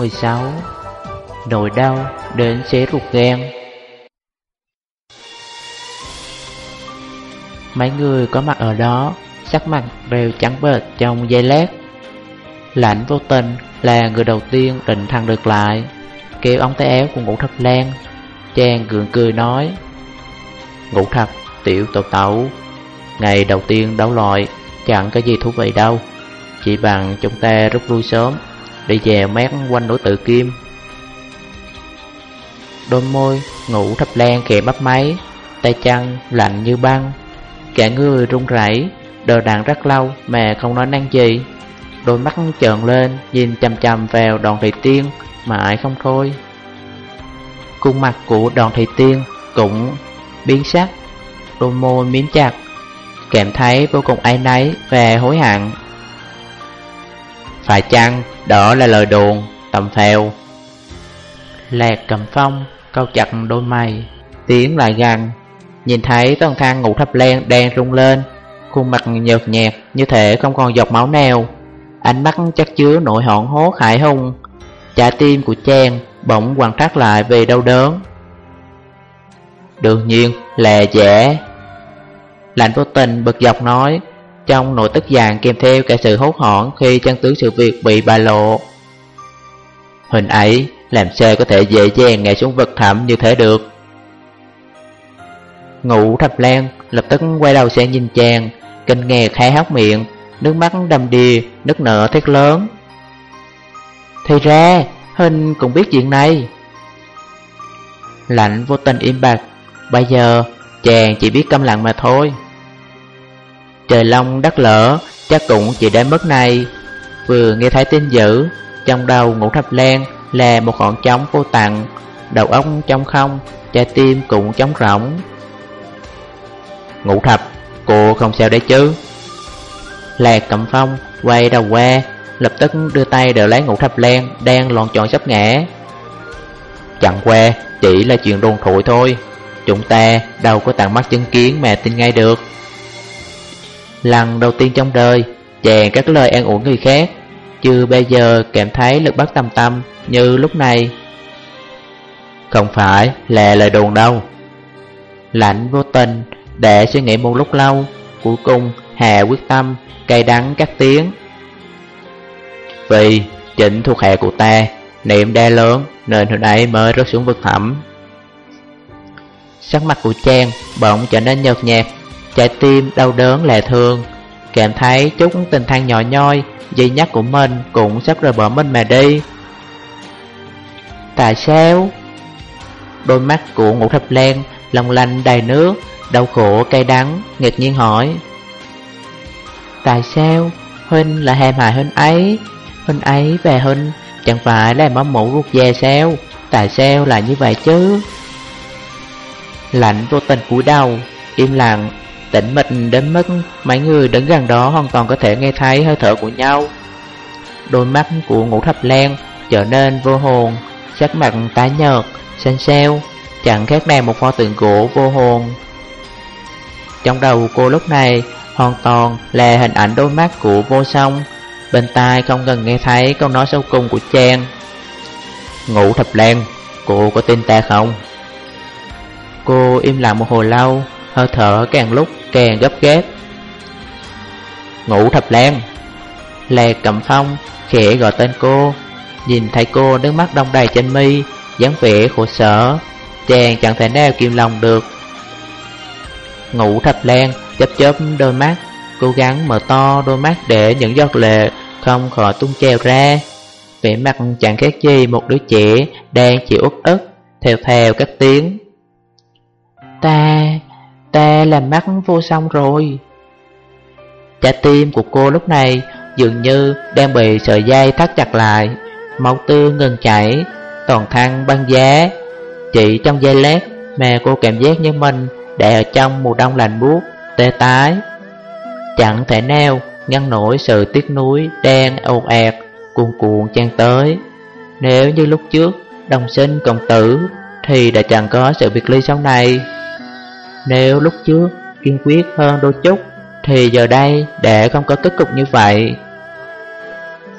Chương 16 Nỗi đau đến xé ruột gan Mấy người có mặt ở đó, Sắc mặt đều trắng bệch trong giây lát. Lãnh vô tình là người đầu tiên định thần được lại kêu ông tay áo của ngũ thập lan, Chàng gượng cười nói, Ngũ thập, tiểu tẩu tẩu, Ngày đầu tiên đấu loại Chẳng có gì thú vị đâu, Chỉ bằng chúng ta rút lui sớm. Đi về mát quanh đối tự kim. Đôi môi ngủ thập lan khẽ bắp máy, Tay chân lạnh như băng. Cả người run rẩy, Đờ đạn rất lâu mà không nói năng gì. Đôi mắt trợn lên, Nhìn chầm chầm vào đòn thị tiên, Mãi không thôi. Khuôn mặt của đòn thị tiên Cũng biến sắc, Đôi môi miếng chặt, Cảm thấy vô cùng áy náy và hối hận. Phải chăng đó là lời đồn tầm phèo. Lạc cầm phong Câu chặt đôi mày. Tiến lại gần Nhìn thấy toàn thang ngủ thập len đang rung lên. Khuôn mặt nhợt nhạt Như thể không còn giọt máu nào. Ánh mắt chắc chứa nỗi hoảng hốt hại hung Trái tim của Trang Bỗng quằn thắt lại vì đau đớn. Đương nhiên là giả Lạnh vô tình bực dọc nói trong nỗi tức giận kèm theo cả sự hốt hoảng Khi chân tướng sự việc bị bại lộ. Hình ấy làm sao có thể dễ dàng ngã xuống vực thẳm như thế được? Ngủ thập lan lập tức quay đầu sang nhìn chàng Kinh nghe khai hóc miệng Nước mắt đầm đìa, nước nở thét lớn. Thì ra, Hình cũng biết chuyện này. Lạnh vô tình im bặt Bây giờ chàng chỉ biết câm lặng mà thôi. Trời long đất lỡ Chắc cũng chỉ đến mức này. Vừa nghe thấy tin dữ, Trong đầu ngũ thập len là một khoảng trống vô tặng Đầu óc trong không, Trái tim cũng trống rỗng. Ngũ thập, Cô không sao đấy chứ? Lạc cầm phong quay đầu qua, Lập tức đưa tay đỡ lấy ngũ thập len Đang loạn tròn sắp ngã. Chẳng qua, chỉ là chuyện đồn thổi thôi, Chúng ta đâu có tặng mắt chứng kiến mà tin ngay được. Lần đầu tiên trong đời Chàng các lời an ủi người khác. Chưa bây giờ cảm thấy lực bắt tâm tâm Như lúc này. Không phải là lời đồn đâu. Lạnh vô tình Để suy nghĩ một lúc lâu, Cuối cùng Hà quyết tâm Cay đắng các tiếng. Vì chỉnh thuộc hạ của ta, Niệm đa lớn Nên hồi nãy mới rớt xuống vực thẳm. Sắc mặt của Trang bỗng trở nên nhợt nhạt. Trái tim đau đớn lệ thương Cảm thấy chút tình thang nhỏ nhoi Duy nhất của mình cũng sắp rời bỏ mình mà đi. Tại sao? Đôi mắt của ngũ thập len Lòng lanh đầy nước, Đau khổ cay đắng, Nghịch nhiên hỏi. Tại sao? Huynh là hèm hại Huynh ấy. Huynh ấy về Huynh Chẳng phải là máu mũ ruột về sao? Tại sao lại như vậy chứ? Lạnh vô tình cúi đầu, Im lặng Tĩnh mịch đến mức mấy người đứng gần đó hoàn toàn có thể nghe thấy hơi thở của nhau. Đôi mắt của ngũ thập len trở nên vô hồn Sắc mặt tái nhợt, xanh xeo Chẳng khác nào một pho tượng gỗ vô hồn. Trong đầu cô lúc này hoàn toàn là hình ảnh đôi mắt của vô song Bên tai không cần nghe thấy câu nói sau cùng của Trang Ngũ thập len, cô có tin ta không? Cô im lặng một hồi lâu Hơi thở càng lúc càng gấp gáp Ngủ thập lan. Lè cầm phong khẽ gọi tên cô. Nhìn thấy cô nước mắt đông đầy trên mi dáng vẻ khổ sở Chàng chẳng thể nào kiềm lòng được. Ngủ thập lan chớp chớp đôi mắt Cố gắng mở to đôi mắt để những giọt lệ không khỏi tung treo ra. Vẻ mặt chẳng khác gì một đứa trẻ đang chịu út ức Theo theo các tiếng. Ta, ta làm mắt vô song rồi. Trái tim của cô lúc này dường như đang bị sợi dây thắt chặt lại. Máu tươi ngừng chảy, toàn thân băng giá. Chỉ trong giây lát mà cô cảm giác như mình đã ở trong mùa đông lạnh buốt, tê tái. Chẳng thể nào ngăn nổi sự tiếc nuối đen ồn ạt cuồn cuộn chan tới. Nếu như lúc trước đồng sinh cộng tử Thì đã chẳng có sự biệt ly sau này nếu lúc trước kiên quyết hơn đôi chút Thì giờ đây đã không có kết cục như vậy.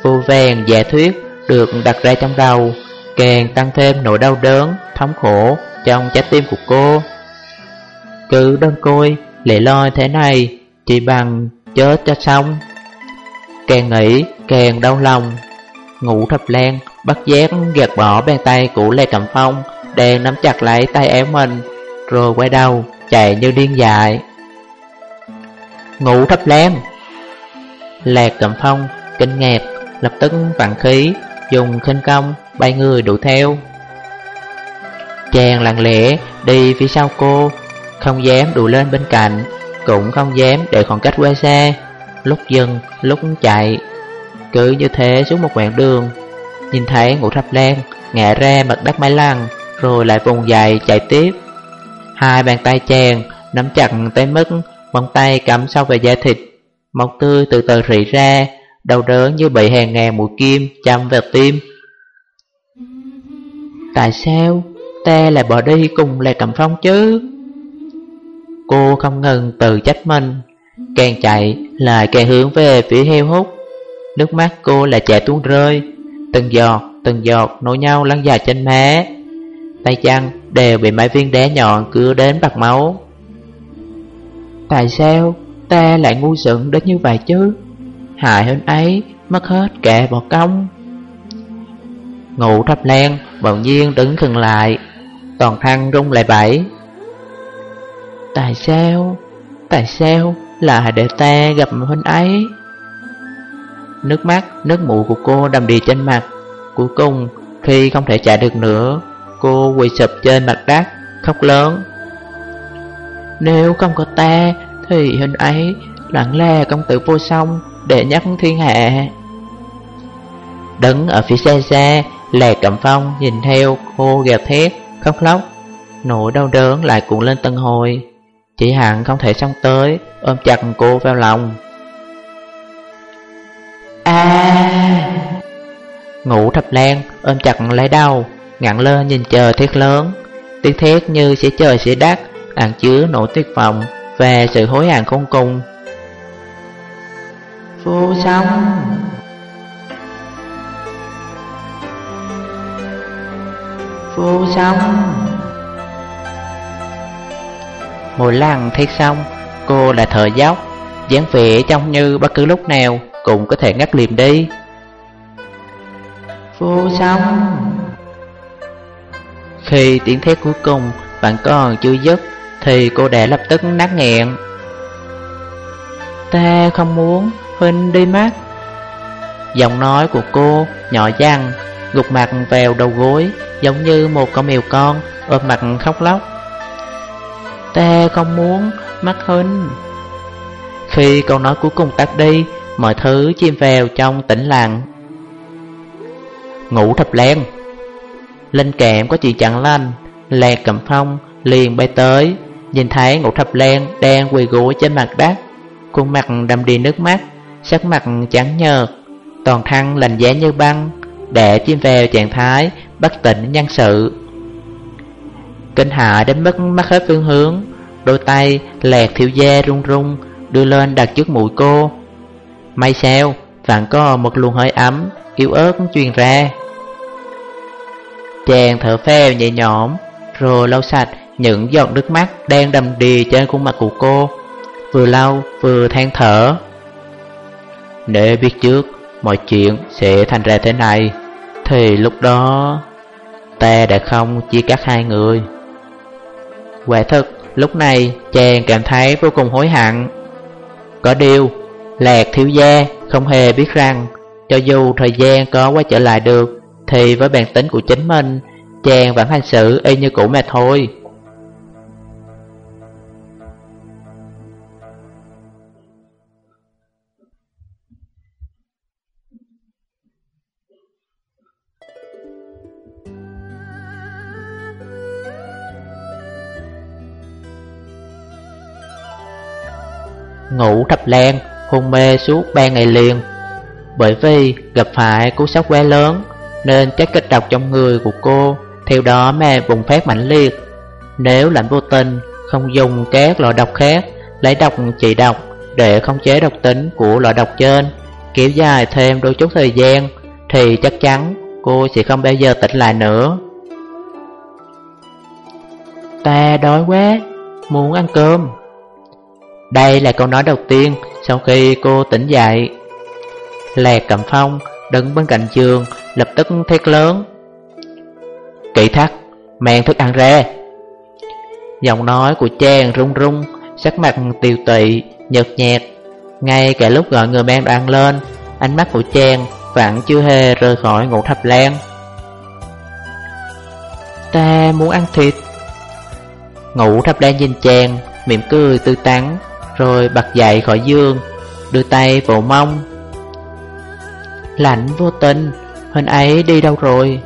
Vô vàng giả thuyết được đặt ra trong đầu Càng tăng thêm nỗi đau đớn, thống khổ trong trái tim của cô. Cứ đơn côi, lệ loi thế này Chỉ bằng chết cho xong. Càng nghĩ càng đau lòng. Ngủ thập lan bắt giác gạt bỏ bàn tay của Lê Cẩm Phong Đang nắm chặt lấy tay áo mình Rồi quay đầu chạy như điên dại. Ngủ thấp lan Lạc cầm Phong kinh ngạc Lập tức vặn khí Dùng khinh công bay người đuổi theo. Chàng lặng lẽ đi phía sau cô Không dám đuổi lên bên cạnh Cũng không dám để khoảng cách qua xa. Lúc dừng, lúc chạy Cứ như thế xuống một quãng đường. Nhìn thấy ngũ thập lan Ngã ra mặt đất máy lăng, Rồi lại vùng dậy chạy tiếp. Hai bàn tay chàng nắm chặt tới mức Móng tay cắm sâu về da thịt. Máu tươi từ từ rỉ ra Đau đớn như bị hàng ngàn mũi kim chăm vào tim. Tại sao ta lại bỏ đi cùng Lê Cẩm Phong chứ? Cô không ngừng tự trách mình Càng chạy lại càng hướng về phía heo hút. Nước mắt cô là chảy tuôn rơi Từng giọt, từng giọt nối nhau lăn dài trên má. Tay chân đều bị mấy viên đá nhọn cứ đến bạc máu. Tại sao ta lại ngu xuẩn đến như vậy chứ? Hại hơn ấy mất hết kẻ bỏ công. Ngủ thấp len bỗng nhiên đứng khừng lại Toàn thân rung lại bảy Tại sao, tại sao lại để ta gặp huynh ấy? Nước mắt, nước mũi của cô đầm đìa trên mặt. Cuối cùng, khi không thể chạy được nữa Cô quỳ sụp trên mặt đất, khóc lớn. Nếu không có ta Thì hình ấy lặng lẽ công tử vô song Để nhắc thiên hạ. Đứng ở phía xa xa Lè Cẩm Phong nhìn theo cô gào thét, khóc lóc Nỗi đau đớn lại cuộn lên tân hồi. Chỉ hẳn không thể xong tới Ôm chặt cô vào lòng. À Ngủ thập lan ôm chặt lấy đau. Ngặn lên nhìn trời thiết lớn. Tiếng thét như sẽ trời sẽ đắt ẩn chứa nỗi tuyệt vọng Và sự hối hận không cùng. Vô song. Vô song. Mỗi lần thấy xong Cô là thở dốc dáng vẻ trông như bất cứ lúc nào Cũng có thể ngắt liềm đi. Vô song khi tiếng thét cuối cùng Bạn còn chưa dứt, Thì cô đã lập tức nát nghẹn. Ta không muốn, Huynh đi mắt Giọng nói của cô nhỏ dằn, Gục mặt vào đầu gối, Giống như một con mèo con, Ôm mặt khóc lóc. Ta không muốn, mắt Huynh. Khi câu nói cuối cùng tắt đi, Mọi thứ chìm vào trong tĩnh lặng. Ngủ thập lan Linh kèm có chuyện chẳng lành Lạc cầm phong, liền bay tới. Nhìn thấy ngũ thập lan đang quỳ gối trên mặt đất, Khuôn mặt đầm đi nước mắt, Sắc mặt trắng nhợt, Toàn thân lành giá như băng, Để chim vào trạng thái bất tỉnh nhân sự. Kinh hạ đến mất mắt hết phương hướng, Đôi tay lẹt thiệu da run run, Đưa lên đặt trước mũi cô. May sao, Vẫn có một luồng hơi ấm, Yếu ớt truyền ra. Chàng thở phèo nhẹ nhõm Rồi lau sạch những giọt nước mắt Đang đầm đìa trên khuôn mặt của cô. Vừa lau vừa than thở. Để biết trước Mọi chuyện sẽ thành ra thế này Thì lúc đó Ta đã không chia cắt hai người. Quả thật, Lúc này chàng cảm thấy vô cùng hối hận. Có điều Lạc thiếu gia không hề biết rằng Cho dù thời gian có quay trở lại được thì với bản tính của chính mình Chàng vẫn hành xử y như cũ mà thôi. Ngủ thập lan, hôn mê suốt ba ngày liền Bởi vì gặp phải cú sốc quá lớn. Nên chất kích độc trong người của cô Theo đó mà bùng phát mạnh liệt. Nếu lạnh vô tình không dùng các loại độc khác Lấy độc trị độc để khống chế độc tính của loại độc trên Kéo dài thêm đôi chút thời gian Thì chắc chắn cô sẽ không bao giờ tỉnh lại nữa. Ta đói quá, muốn ăn cơm. Đây là câu nói đầu tiên sau khi cô tỉnh dậy. Lạc cầm phong đứng bên cạnh giường lập tức thét lớn. Kỵ thắt, mang thức ăn ra. Giọng nói của chàng run run Sắc mặt tiêu tụy, nhợt nhạt. Ngay cả lúc gọi người mang đồ ăn lên Ánh mắt của chàng vẫn chưa hề rời khỏi ngũ thập lan. Ta muốn ăn thịt. Ngủ thập lan nhìn chàng Mỉm cười tươi tắn Rồi bật dậy khỏi giường Đưa tay vỗ mông. Lạnh vô tình Hình ấy đi đâu rồi?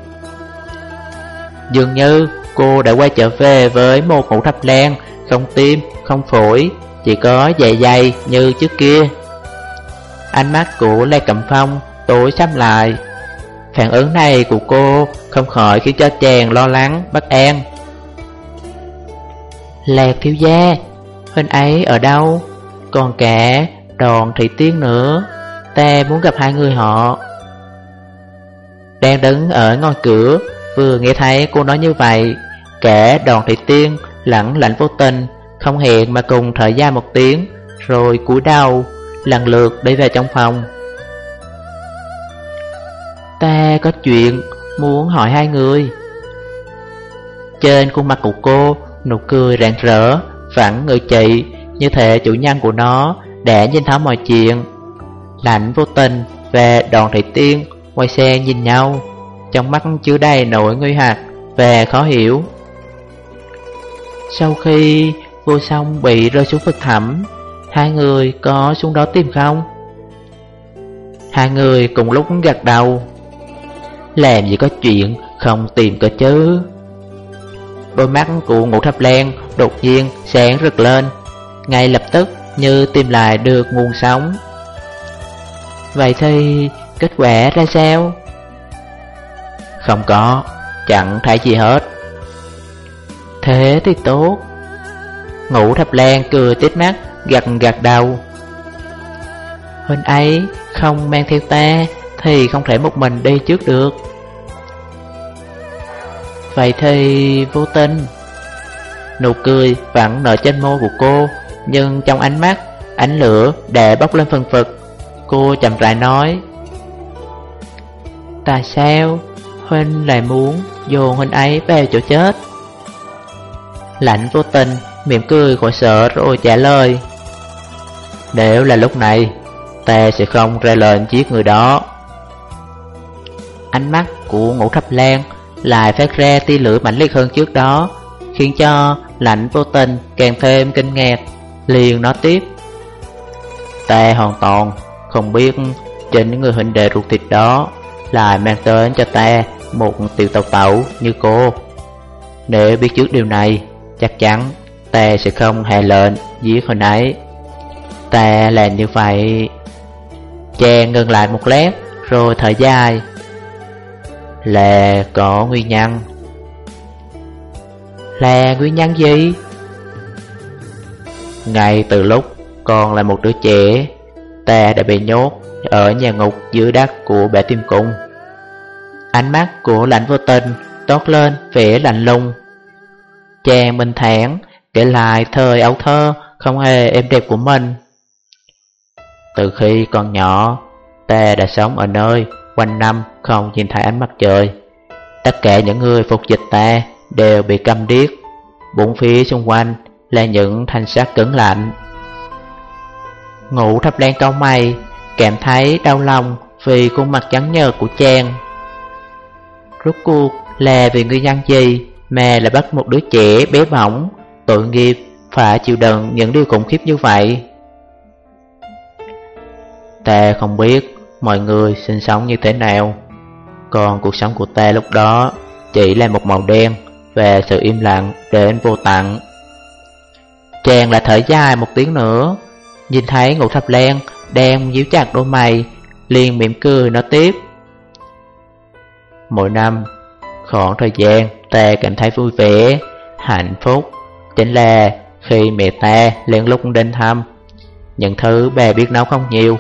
Dường như cô đã quay trở về với một mũ thập len Không tim, không phổi Chỉ có dày dày như trước kia. Ánh mắt của Lê Cẩm Phong tối sắm lại. Phản ứng này của cô không khỏi khiến cho chàng lo lắng, bất an. Lạc thiếu gia, huynh ấy ở đâu? Còn cả đoàn thị tiên nữa. Ta muốn gặp hai người họ. Đang đứng ở ngôi cửa. Vừa nghe thấy cô nói như vậy, kẻ đòn thị tiên lẳng lạnh vô tình, Không hẹn mà cùng thở ra một tiếng, Rồi cúi đầu, lần lượt đi về trong phòng. Ta có chuyện muốn hỏi hai người. Trên khuôn mặt của cô, Nụ cười rạng rỡ, Phẳng người chị Như thể chủ nhân của nó Đã nhìn thấu mọi chuyện. Lạnh vô tình về đòn thị tiên ngoài xe nhìn nhau, Trong mắt chứa đầy nỗi nguy hạt Và khó hiểu. Sau khi vô song bị rơi xuống vực thẳm, Hai người có xuống đó tìm không? Hai người cùng lúc gật đầu. Làm gì có chuyện, không tìm cơ chứ. Đôi mắt của ngũ thập len đột nhiên sáng rực lên, Ngay lập tức như tìm lại được nguồn sống. Vậy thì kết quả ra sao? Không có, chẳng thấy gì hết. Thế thì tốt. Ngũ thập lan cười tít mắt gật gật đầu. Huynh ấy không mang theo ta Thì không thể một mình đi trước được. Vậy thì vô tình. Nụ cười vẫn nở trên môi của cô Nhưng trong ánh mắt Ánh lửa đã bốc lên phần phật. Cô chậm rãi nói Tại sao Huynh lại muốn dồn huynh ấy về chỗ chết. Lạnh vô tình Mỉm cười khỏi sợ rồi trả lời, Nếu là lúc này, Ta sẽ không ra lệnh giết người đó. Ánh mắt của ngũ thập lan Lại phát ra tia lửa mạnh liệt hơn trước đó, Khiến cho lạnh vô tình càng thêm kinh ngạc, Liền nói tiếp, Ta hoàn toàn không biết trên những người huynh đệ ruột thịt đó lại mang tới cho ta một tiểu tàu tẩu như cô. Nếu biết trước điều này, Chắc chắn ta sẽ không hề lệnh giết hồi nãy. Ta làm như vậy. Chàng ngừng lại một lát, Rồi thở dài. Là có nguyên nhân. Là nguyên nhân gì? Ngay từ lúc còn là một đứa trẻ, Ta đã bị nhốt ở nhà ngục dưới đất của bể tim cung Ánh mắt của lãnh vô tình tốt lên vẻ lạnh lùng. Chàng bình thản kể lại thời ấu thơ không hề êm đẹp của mình. Từ khi còn nhỏ, Ta đã sống ở nơi quanh năm không nhìn thấy ánh mặt trời. Tất cả những người phục dịch ta đều bị câm điếc. Bốn phía xung quanh là những thanh sát cứng lạnh. Ngủ thập lan cao mày Cảm thấy đau lòng vì khuôn mặt trắng nhợt của chàng. Rốt cuộc là vì nguyên nhân gì Mà lại bắt một đứa trẻ bé bỏng, Tội nghiệp, phải chịu đựng những điều khủng khiếp như vậy? Ta không biết mọi người sinh sống như thế nào, Còn cuộc sống của ta lúc đó chỉ là một màu đen Và sự im lặng đến vô tận. Chàng lại thở dài một tiếng nữa, Nhìn thấy ngũ thập len đang díu chặt đôi mày liền mỉm cười nói tiếp. Mỗi năm khoảng thời gian ta cảm thấy vui vẻ, hạnh phúc Chính là khi mẹ ta lên lúc đến thăm. Những thứ bà biết nấu không nhiều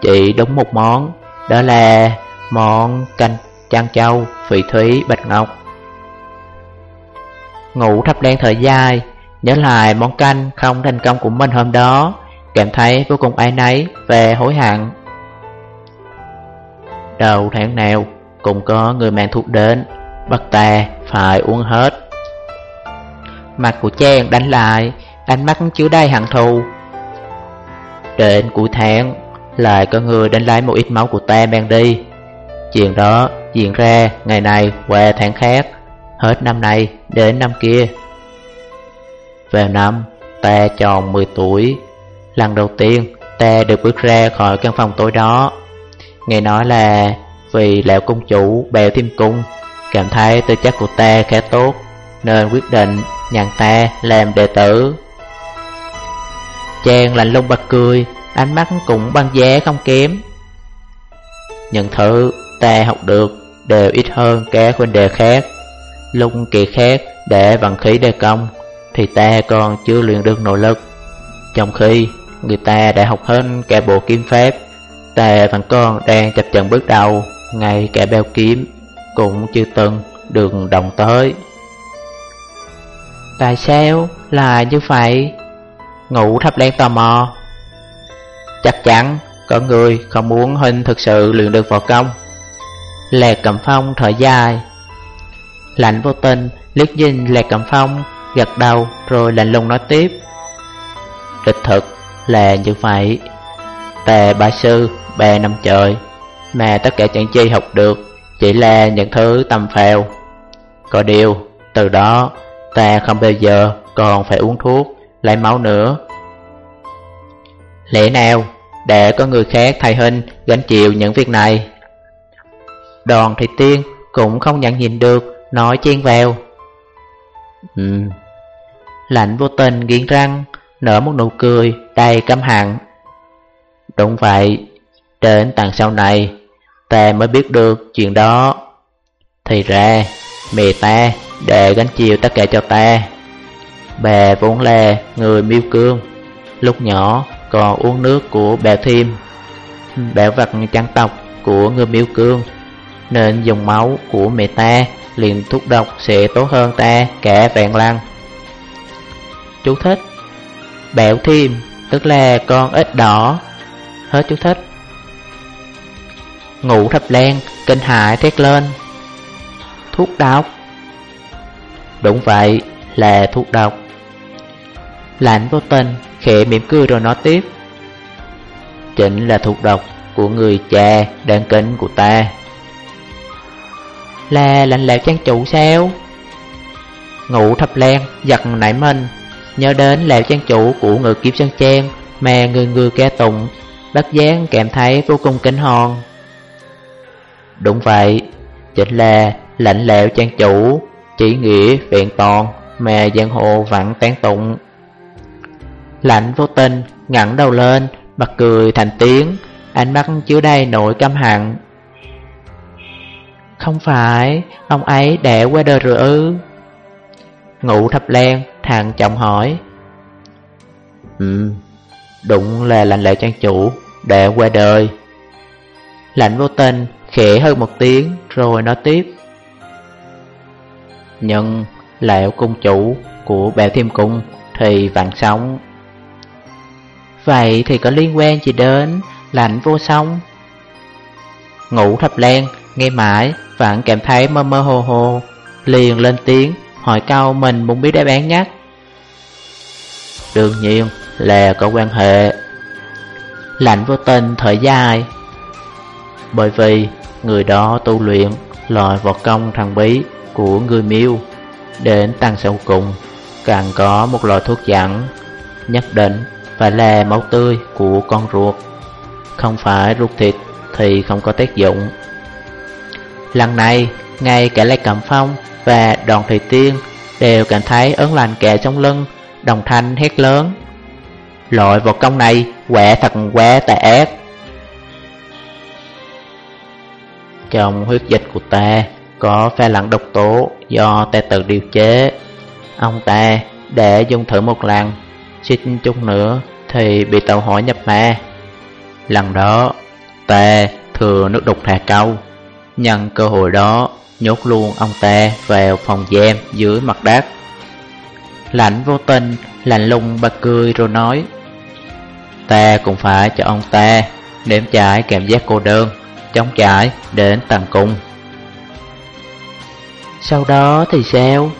Chỉ đúng một món Đó là món canh chăn châu, phỉ thúy, bạch ngọc. Ngủ thắp đen thời dài, nhớ lại món canh không thành công của mình hôm đó, cảm thấy vô cùng ái náy về hối hận. Đầu tháng nào cũng có người mang thuốc đến, bắt ta phải uống hết. Mặt của Trang đánh lại, ánh mắt chứa đầy hận thù. Đến cuối tháng, lại có người đánh lấy một ít máu của ta mang đi. Chuyện đó diễn ra ngày này qua tháng khác, hết năm này đến năm kia. Vào năm, ta tròn 10 tuổi, lần đầu tiên ta được bước ra khỏi căn phòng tối đó. Nghe nói là vì lão công chủ bèo thêm cung, cảm thấy tư chất của ta khá tốt, nên quyết định nhận ta làm đệ tử. Chàng lạnh lùng bật cười, ánh mắt cũng băng giá không kém. Những thứ ta học được đều ít hơn các huynh đề khác. Lúc kỳ khác để vận khí đề công, thì ta còn chưa luyện được nội lực. Trong khi người ta đã học hết cả bộ kiếm pháp, ta vẫn còn đang chập chận bước đầu, ngay cả beo kiếm cũng chưa từng được động tới. Tại sao là như vậy? Ngủ thập len tò mò. Chắc chắn có người không muốn Huynh thực sự luyện được võ công. Lẹt cầm phong thở dài. Lạnh vô tình liếc nhìn Lẹt cầm phong, gật đầu rồi lạnh lùng nói tiếp. Địch thực là như vậy. Tề bá sư, bè năm trời, mà tất cả chẳng chi học được chỉ là những thứ tầm phèo. Có điều, từ đó ta không bao giờ còn phải uống thuốc, lấy máu nữa. Lẽ nào để có người khác thay hình gánh chịu những việc này? Đoàn thị tiên cũng không nhận nhìn được, nói chen vào. ừ. Lạnh vô tình nghiến răng, nở một nụ cười đầy căm hận. Đúng vậy, đến tầng sau này, ta mới biết được chuyện đó. Thì ra, mẹ ta để gánh chiều tất cả cho ta. Bà vốn là người miêu cương, lúc nhỏ còn uống nước của bà Thiêm. Bảo vật chăn tộc của người miêu cương, nên dùng máu của mẹ ta liền thuốc độc sẽ tốt hơn ta cả vạn lăng. Chú thích Bẹo thêm tức là con ếch đỏ. Hết chú thích. Ngủ thập len kinh hại thét lên. Thuốc độc Đúng vậy, là thuốc độc Lạnh vô tình, khẽ mỉm cười rồi nói tiếp Chính là thuốc độc của người cha đáng kính của ta Là lạnh lẽo trang chủ sao? Ngủ thập len giật nảy mình Nhớ đến lẹo trang chủ của người kiếm sơn trang Mà người người ca tụng đất gián kèm thấy vô cùng kinh hồn. Đúng vậy, chính là lạnh lẹo trang chủ chỉ nghĩa vẹn toàn mà giang hồ vặn tán tụng. Lạnh vô tình ngẩng đầu lên Bật cười thành tiếng Ánh mắt chứa đầy nỗi căm hận. Không phải Ông ấy đã qua đời rồi ư? Ngụ thập lan thằng trọng hỏi. Ừ Đúng là lạnh lẽo trang chủ Đã qua đời. Lạnh vô tình khẽ hơn một tiếng Rồi nói tiếp. Nhưng lão cung chủ của bèo thiêm cung thì vạn sống. Vậy thì có liên quan gì đến lạnh vô song? Ngủ thập lan nghe mãi vẫn cảm thấy mơ mơ hồ hồ Liền lên tiếng hỏi câu mình muốn biết đáp án nhất Đương nhiên là có quan hệ. Lạnh vô tình thở dài. Bởi vì người đó tu luyện loại võ công thần bí của người miêu. Đến tăng sau cùng Càng có một loại thuốc dẫn Nhất định phải là máu tươi của con ruột. Không phải ruột thịt thì không có tác dụng. Lần này, ngay cả Lê Cẩm Phong và Đoàn thầy Tiên đều cảm thấy ớn lành kẹ trong lưng, đồng thanh hét lớn. Loại vật công này quẻ thật quá tà ác. Trong huyết dịch của ta có pha lẫn độc tố do ta tự điều chế. Ông ta để dùng thử một lần, xin chút nữa thì bị tàu hỏa nhập ma. Lần đó, ta thừa nước đục thả câu, Nhân cơ hội đó nhốt luôn ông ta vào phòng giam dưới mặt đất. Lãnh vô tình, lạnh lùng bật cười rồi nói Ta cũng phải cho ông ta nếm trải cảm giác cô đơn Chống trải đến tầng cung Sau đó thì sao?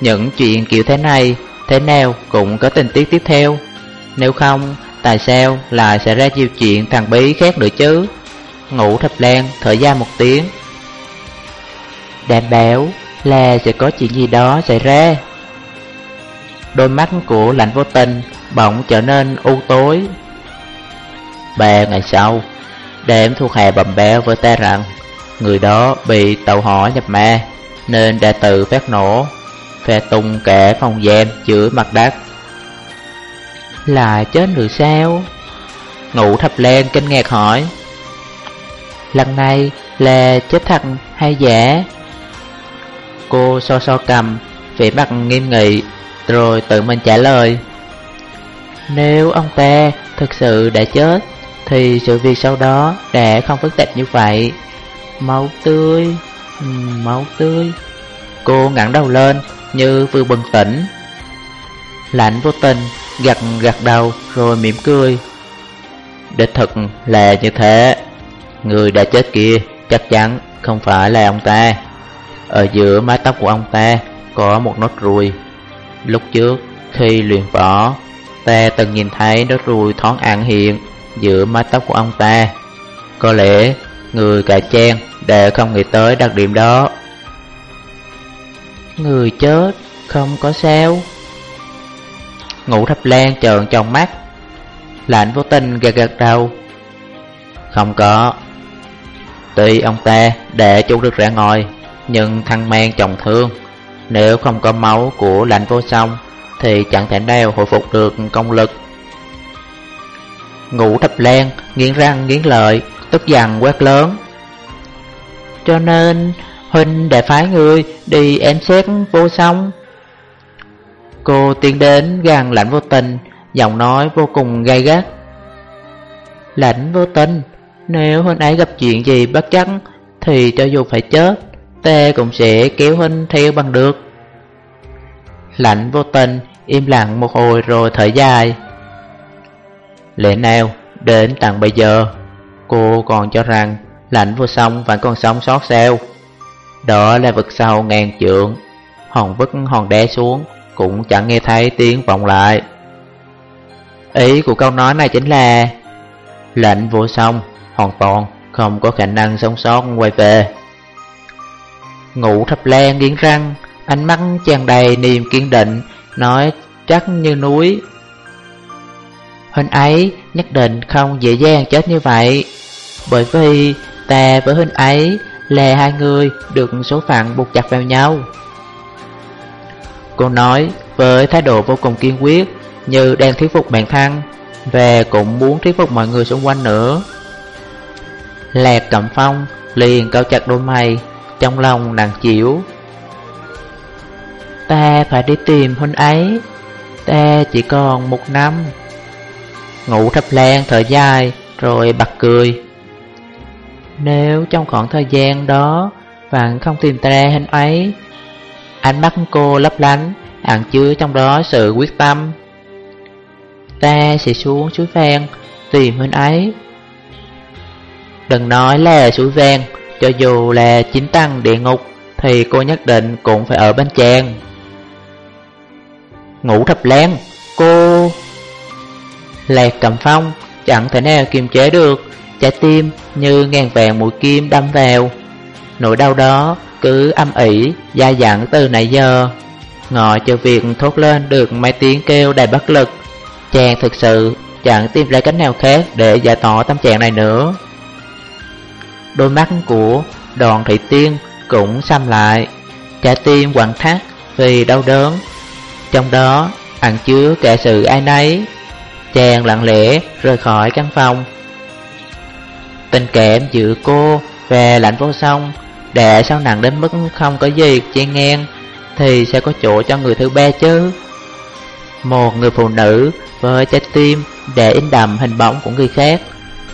Những chuyện kiểu thế này Thế nào cũng có tình tiết tiếp theo. Nếu không Tại sao lại sẽ ra nhiều chuyện thằng bí khác nữa chứ? Ngủ thập lan thở ra một tiếng Đảm bảo là sẽ có chuyện gì đó xảy ra. Đôi mắt của lạnh vô tình bỗng trở nên u tối. Ba ngày sau, Đêm thuộc hạ bầm béo với ta rằng Người đó bị tàu hỏa nhập ma, Nên đã tự phát nổ, Phe tung kẻ phòng giam giữa mặt đất. Là chết rồi sao? Ngủ thập len kinh ngạc hỏi. Lần này là chết thật hay giả? Cô so so cầm, Vẻ mặt nghiêm nghị, Rồi tự mình trả lời. Nếu ông ta thực sự đã chết, Thì sự việc sau đó đã không phức tạp như vậy. Máu tươi Máu tươi. Cô ngẩng đầu lên, như vừa bừng tỉnh. Lạnh vô tình, gật gật đầu, rồi mỉm cười. Đích thực là như thế. Người đã chết kia chắc chắn không phải là ông ta. Ở giữa mái tóc của ông ta có một nốt ruồi. Lúc trước khi luyện võ Ta từng nhìn thấy nốt ruồi thoáng ẩn hiện giữa mái tóc của ông ta. Có lẽ người cải trang để không nghĩ tới đặc điểm đó. Người chết không có sao. Ngủ thập lan trợn tròn mắt Lạnh vô tình gật gật đầu. Không có. Tuy ông ta để chủ được ra ngồi nhưng thăng men trọng thương, Nếu không có máu của lạnh vô song, Thì chẳng thể nào hồi phục được công lực. Ngủ thập len nghiến răng nghiến lợi, Tức giận quát lớn. Cho nên Huynh đã phái người đi em xét vô song. Cô tiến đến gần lạnh vô tình, Giọng nói vô cùng gay gắt. Lạnh vô tình, Nếu huynh ấy gặp chuyện gì bất chắc, Thì cho dù phải chết Tê cũng sẽ kéo huynh theo bằng được. Lạnh vô tình, Im lặng một hồi rồi thở dài. Lẽ nào, Đến tận bây giờ, Cô còn cho rằng Lạnh vô sông vẫn còn sống sót sao? Đó là vực sâu ngàn trượng, Hòn vứt hòn đá xuống Cũng chẳng nghe thấy tiếng vọng lại. Ý của câu nói này chính là Lệnh vô sông Hoàn toàn không có khả năng sống sót quay về. Ngủ thập lan nghiến răng, Ánh mắt tràn đầy niềm kiên định, Nói, chắc như núi. Huynh ấy nhất định không dễ dàng chết như vậy, Bởi vì ta với huynh ấy là hai người được số phận buộc chặt vào nhau. Cô nói với thái độ vô cùng kiên quyết, Như đang thuyết phục bản thân, Và cũng muốn thuyết phục mọi người xung quanh nữa. Lạc cầm phong liền cao chặt đôi mày. Trong lòng nặng chịu. Ta phải đi tìm huynh ấy, Ta chỉ còn một năm. Ngủ thập len thở dài, Rồi bật cười. Nếu trong khoảng thời gian đó Bạn không tìm ta huynh ấy, Ánh mắt cô lấp lánh Hẳn chứa trong đó sự quyết tâm. Ta sẽ xuống suối vang Tìm huynh ấy. Đừng nói là suối vang cho dù là chính tăng địa ngục Thì cô nhất định cũng phải ở bên chàng Ngủ thập lan Cô Lạc cầm phong Chẳng thể nào kiềm chế được Trái tim như ngàn vàng mũi kim đâm vào Nỗi đau đó cứ âm ỉ, gia dặn từ nãy giờ. Ngọ cho việc thốt lên được mấy tiếng kêu đầy bất lực. Chàng thực sự chẳng tìm ra cách nào khác để giải tỏ tâm trạng này nữa. Đôi mắt của đoàn thị tiên cũng xăm lại, trái tim quặn thắt vì đau đớn. Trong đó ẩn chứa cả sự ai nấy. Chàng lặng lẽ rời khỏi căn phòng. Tình cảm giữa cô và lạnh vô song để sau nặng đến mức không có gì chen ngang Thì sẽ có chỗ cho người thứ ba chứ Một người phụ nữ với trái tim để in đậm hình bóng của người khác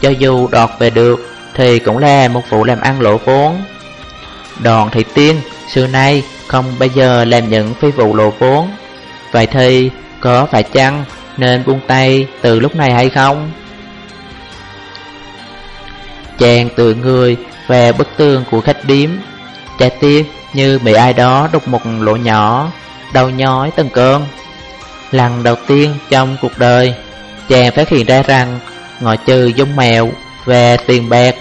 Cho dù đọt về được thì cũng là một vụ làm ăn lộ vốn. Đoàn thị tiên, xưa nay không bây giờ làm những phi vụ lộ vốn. Vậy thì có phải chăng nên buông tay từ lúc này hay không? Chàng tựa người về bức tường của khách điếm Trái tim như bị ai đó đục một lỗ nhỏ, Đau nhói từng cơn. Lần đầu tiên trong cuộc đời, Chàng phát hiện ra rằng Ngoại trừ giống mèo về tiền bạc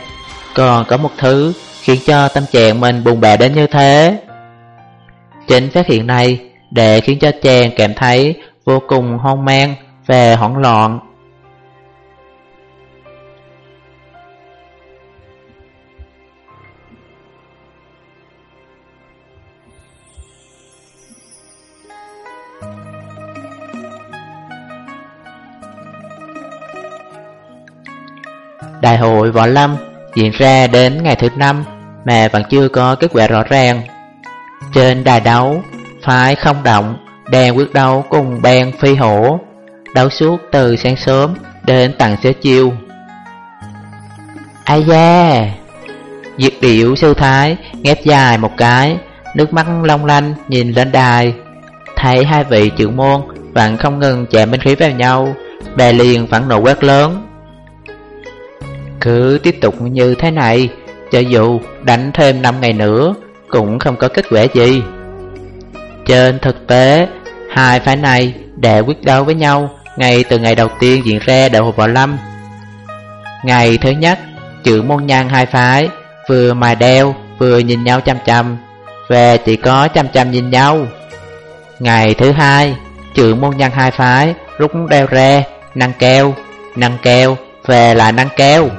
còn có một thứ khiến cho tâm trạng mình buồn bã đến như thế. Chính phát hiện này để khiến cho chàng cảm thấy vô cùng hoang mang và hoảng loạn. Đại hội Võ Lâm diễn ra đến ngày thứ năm mà vẫn chưa có kết quả rõ ràng. Trên đài đấu, phái không động, đang quyết đấu cùng bang phi hổ, đấu suốt từ sáng sớm đến tận xế chiều. Ai da! Diệt điệu sư thái, ghép dài một cái, nước mắt long lanh nhìn lên đài. Thấy hai vị trưởng môn vẫn không ngừng chạm binh khí vào nhau, bè liền phản nộ quét lớn. Cứ tiếp tục như thế này, Cho dù đánh thêm 5 ngày nữa, Cũng không có kết quả gì. Trên thực tế, Hai phái này đã quyết đấu với nhau Ngay từ ngày đầu tiên diễn ra đại hội võ lâm. Ngày thứ nhất, Chữ môn nhang hai phái Vừa mài đeo, vừa nhìn nhau chăm chăm, Và chỉ có chăm chăm nhìn nhau. Ngày thứ hai, Chữ môn nhang hai phái Rút đeo ra, Năng keo Năng keo Về là năng keo.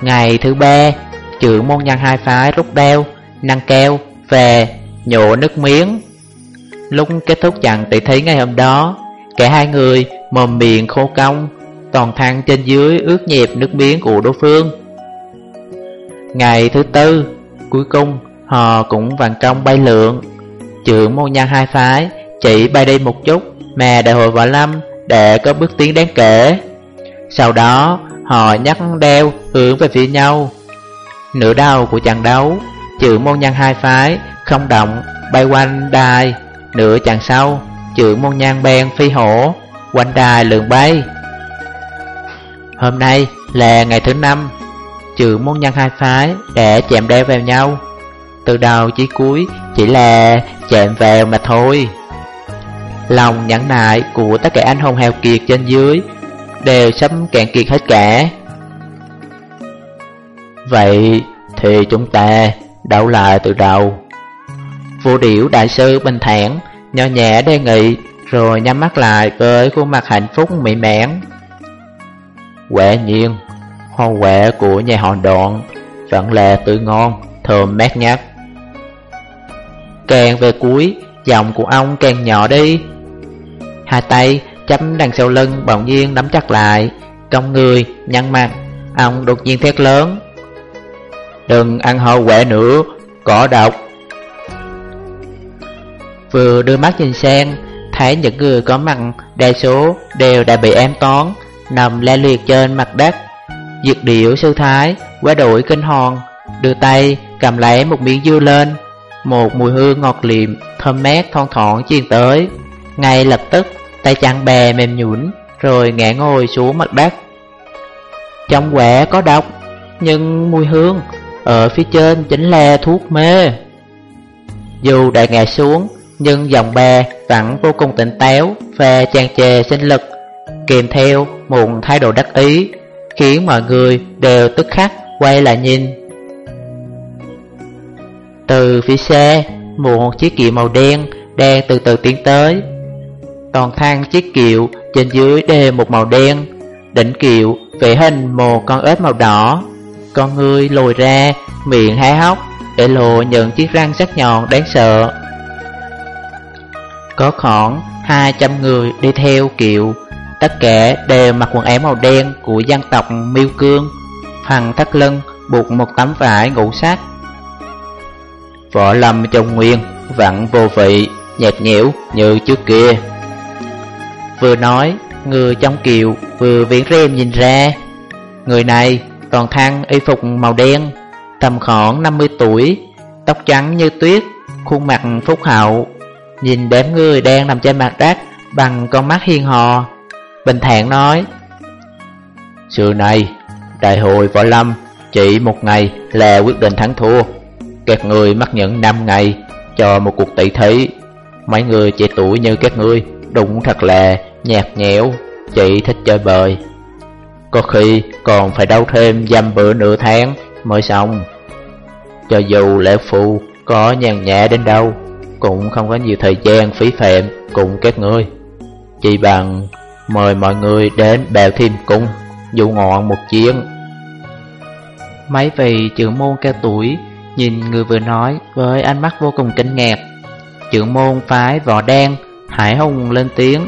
Ngày thứ ba, trưởng môn nhân hai phái rút đeo, năng keo, về, nhổ nước miếng. Lúc kết thúc trận tỷ thí ngày hôm đó, cả hai người mồm miệng khô cong, toàn thân trên dưới ướt nhẹp nước miếng của đối phương. Ngày thứ tư, cuối cùng họ cũng vàng trong bay lượng. Trưởng môn nhân hai phái chỉ bay đi một chút mà đại hội võ lâm để có bước tiến đáng kể. Sau đó, Họ nhắc đeo, hướng về phía nhau. Nửa đầu của chàng đấu, Chữ môn nhân hai phái, Không động, bay quanh đài. Nửa chàng sau, Chữ môn nhân bèn phi hổ, Quanh đài lượng bay. Hôm nay là ngày thứ năm, Chữ môn nhân hai phái Để chạm đeo vào nhau. Từ đầu chí cuối, Chỉ là chạm vào mà thôi. Lòng nhẫn nại của tất cả anh hùng hào kiệt trên dưới đều sắp cạn kiệt hết cả. Vậy thì chúng ta đấu lại từ đầu. Vô điểu đại sư bình thản, nhỏ nhẹ đề nghị, rồi nhắm mắt lại với khuôn mặt hạnh phúc mỹ mãn. Quả nhiên, hoa quả của nhà họ đoạn vẫn là tươi ngon, thơm mát nhất. Càng về cuối, giọng của ông càng nhỏ đi. Hai tay chấm đằng sau lưng bỗng nhiên nắm chặt lại. Công người, nhăn mặt Ông đột nhiên thét lớn. Đừng ăn hậu quẹ nữa cỏ độc. Vừa đưa mắt nhìn sang Thấy những người có mặt Đa số đều đã bị em toán Nằm le liệt trên mặt đất. Diệt điệu sư thái Quá đổi kinh hòn Đưa tay cầm lấy một miếng dưa lên. Một mùi hương ngọt liệm Thơm mát thon thoảng truyền tới. Ngay lập tức Tay chàng bè mềm nhũn, Rồi ngã ngồi xuống mặt đất. Trong quẻ có độc, Nhưng mùi hương Ở phía trên chính là thuốc mê. Dù đã ngã xuống, Nhưng dòng bè vẫn vô cùng tỉnh táo Và tràn trề sinh lực, Kèm theo một thái độ đắc ý, Khiến mọi người đều tức khắc quay lại nhìn. Từ phía xe Một chiếc kiệu màu đen đang từ từ tiến tới. Toàn thang chiếc kiệu trên dưới đều một màu đen Đỉnh kiệu vẽ hình một con ếch màu đỏ. Con người lồi ra, miệng há hốc Để lộ những chiếc răng sắc nhọn đáng sợ. Có khoảng 200 người đi theo kiệu Tất cả đều mặc quần áo màu đen của dân tộc Miêu Cương Phần thắt lưng buộc một tấm vải ngũ sắc. Võ lâm trong nguyên vẫn vô vị, nhạt nhẽo như trước kia. Vừa nói, người trong kiệu vừa viễn rem nhìn ra. Người này toàn thân y phục màu đen Tầm khoảng 50 tuổi Tóc trắng như tuyết Khuôn mặt phúc hậu Nhìn đám người đang nằm trên mặt đất Bằng con mắt hiền hò. Bình thản nói sự này Đại hội võ lâm Chỉ một ngày là quyết định thắng thua. Các người mắc nhận 5 ngày Cho một cuộc tỷ thí. Mấy người trẻ tuổi như các ngươi Đúng thật là nhạt nhẽo, Chỉ thích chơi bời. Có khi còn phải đấu thêm dăm bữa nửa tháng mới xong. Cho dù lễ phụ có nhàn nhã đến đâu, Cũng không có nhiều thời gian phí phạm cùng các ngươi. Chỉ bằng mời mọi người đến bèo thêm cung Dụ ngọn một chiến Mấy vị trưởng môn cao tuổi Nhìn người vừa nói với ánh mắt vô cùng kinh ngạc. Trưởng môn phái vò đen Hải hùng lên tiếng.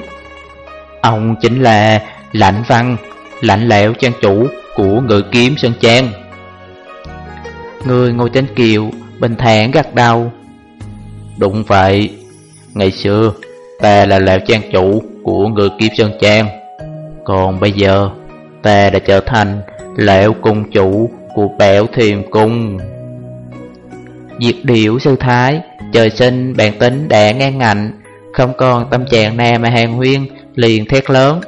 Ông chính là Lạnh Văn Lạnh lẽo trang chủ của ngự kiếm Sơn Trang. Người ngồi trên kiệu, Bình thản gật đầu. Đúng vậy, Ngày xưa, ta là lẹo trang chủ của ngự kiếm Sơn Trang. Còn bây giờ, ta đã trở thành lẹo cung chủ của bẻo thiềm cung. Diệt điệu sư thái, Trời sinh bản tính đã ngang ngạnh không còn tâm trạng nào mà hàng huyên Liền thét lớn.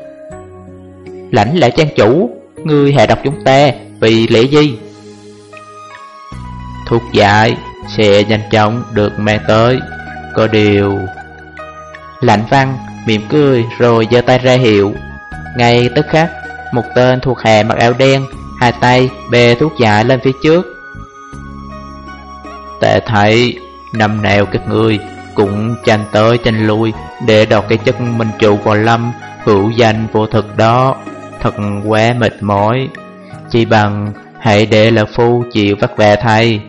Lãnh lẽ trang chủ Ngươi hạ độc chúng ta, Vì lẽ gì? Thuốc dạy Sẽ nhanh chóng được mang tới, Có điều. Lãnh văn mỉm cười Rồi giơ tay ra hiệu. Ngay tức khắc, Một tên thuộc hạ mặc áo đen, Hai tay bê thuốc dạy lên phía trước. Tệ thấy Năm nào các ngươi cũng tranh tới tranh lui để đọc cái chất minh trụ vào lâm, hữu danh vô thực đó. Thật quá mệt mỏi. Chỉ bằng, hãy để là phu chịu vất vả thay.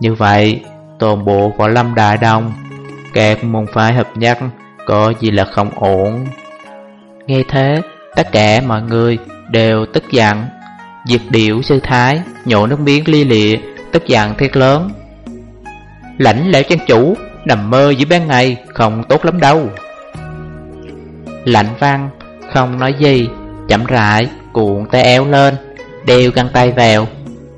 Như vậy, toàn bộ võ lâm đại đông, các môn phái hợp nhất có gì là không ổn? Nghe thế, tất cả mọi người đều tức giận. Diệt điệu sư thái nhổ nước miếng ly lịa, tức giận thiết lớn. Lãnh lễ chân chủ Nằm mơ giữa ban ngày Không tốt lắm đâu. Lạnh văn Không nói gì, Chậm rãi, cuộn tay éo lên, Đeo găng tay vào,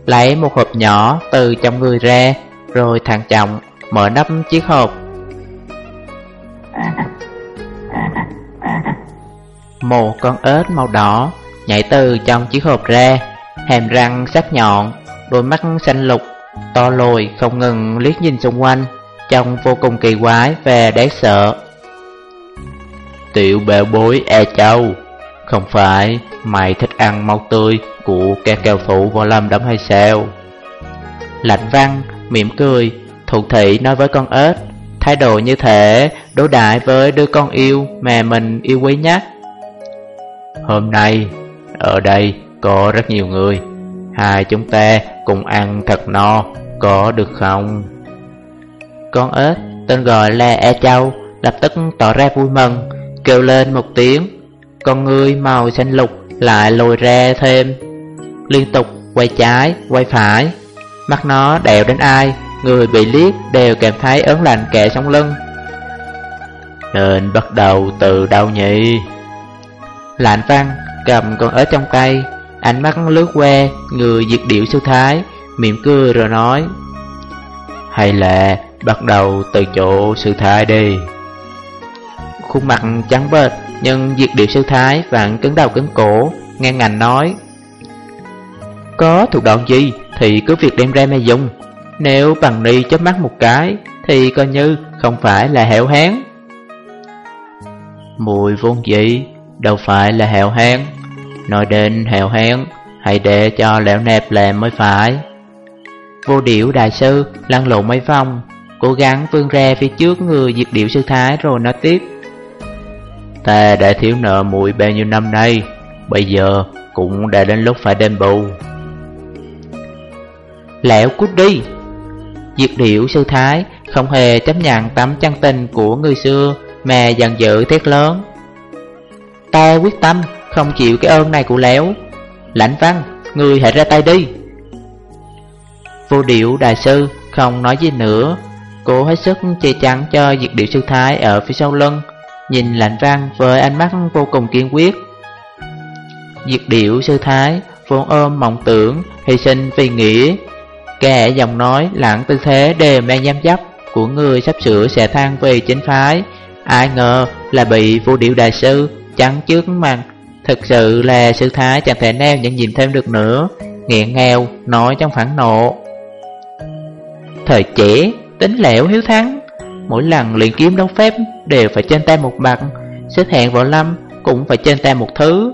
Lấy một hộp nhỏ từ trong người ra, Rồi thằng trọng Mở nắp chiếc hộp. Một con ếch màu đỏ Nhảy từ trong chiếc hộp ra, Hàm răng sắc nhọn, Đôi mắt xanh lục, To lồi không ngừng liếc nhìn xung quanh. Trông vô cùng kỳ quái và đáng sợ. Tiểu bèo bối e châu, Không phải mày thích ăn máu tươi của các cao thủ võ lâm đấm hay sao? Lạnh văn, mỉm cười, Thủ thị nói với con ếch, Thái độ như thể đối đại với đứa con yêu mà mình yêu quý nhất. Hôm nay, ở đây có rất nhiều người, Hai chúng ta cùng ăn thật no, Có được không? Con ếch tên gọi là E Châu Lập tức tỏ ra vui mừng Kêu lên một tiếng. Con ngươi màu xanh lục lại lồi ra thêm. Liên tục quay trái, quay phải. Mắt nó đèo đến ai Người bị liếc đều cảm thấy ớn lạnh kẻ sống lưng. Nên bắt đầu từ đâu nhỉ? Lạnh văn cầm con ếch trong tay Ánh mắt lướt qua người diệt điệu sư thái Mỉm cười rồi nói. Hay là bắt đầu từ chỗ sư thái đi. Khuôn mặt trắng bệch, Nhưng diệt điệu sư thái vẫn cứng đầu cứng cổ nghe ngành nói, Có thủ đoạn gì thì cứ việc đem ra mà dùng. Nếu bằng ni chớp mắt một cái Thì coi như không phải là hẻo hán. Mùi vốn dĩ đâu phải là hẻo hán. Nói đến hẻo hán, Hãy để cho lẻo nẹp làm mới phải. Vô điệu đại sư lăn lộn mấy vòng Cố gắng vươn ra phía trước người diệt điệu sư thái rồi nói tiếp Ta đã thiếu nợ muội bao nhiêu năm nay Bây giờ cũng đã đến lúc phải đền bù. Lẻo cút đi. Diệt điệu sư thái không hề chấp nhận tấm chân tình của người xưa Mà dần dữ thét lớn. Ta quyết tâm không chịu cái ơn này của léo Lãnh văn, người hãy ra tay đi. Vô điệu đại sư không nói gì nữa Cô hết sức che chắn cho diệt điệu sư thái ở phía sau lưng Nhìn lạnh văn với ánh mắt vô cùng kiên quyết Diệt điệu sư thái vốn ôm mộng tưởng, hy sinh vì nghĩa. Kẻ giọng nói lặng tư thế đều mang giam dấp của người sắp sửa sẽ thang về chính phái. Ai ngờ là bị vô điệu đại sư chắn trước mặt. Thực sự là sư thái chẳng thể nào nhận nhìn thêm được nữa. Nghiện nghèo, nói trong phản nộ. Thời trẻ, tính lẻo hiếu thắng. Mỗi lần luyện kiếm đấu phép đều phải trên tay một mặt. Xếp hẹn vào lâm cũng phải trên tay một thứ.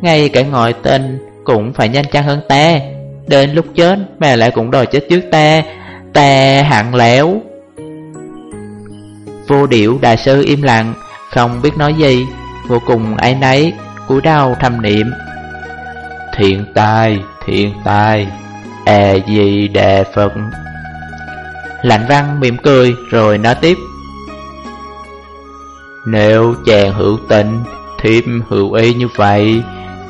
Ngay cả ngồi tên cũng phải nhanh chăng hơn ta Đến lúc chết mà lại cũng đòi chết trước ta Ta hạng lẻo Vô điệu đại sư im lặng Không biết nói gì Vô cùng ai nấy cúi đầu thầm niệm Thiện tai, thiện tai E gì đề Phật Lạnh răng mỉm cười rồi nói tiếp. Nếu chàng hữu tình Thiếp hữu ý như vậy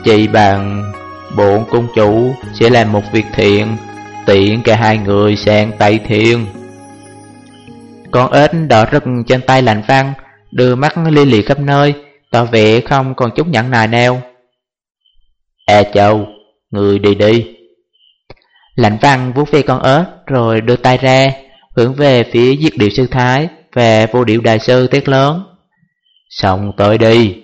chị bằng Bổn công chủ sẽ làm một việc thiện Tiện cả hai người sang Tây Thiên. Con ếch đỏ rực trên tay lạnh văn Đưa mắt li lì khắp nơi Tỏ vẻ không còn chút nhẫn nài nào. À châu, người đi đi. Lạnh văn vuốt ve con ếch Rồi đưa tay ra Hướng về phía diệt điệu sư thái Và vô điệu đại sư tiết lớn Xong tới đi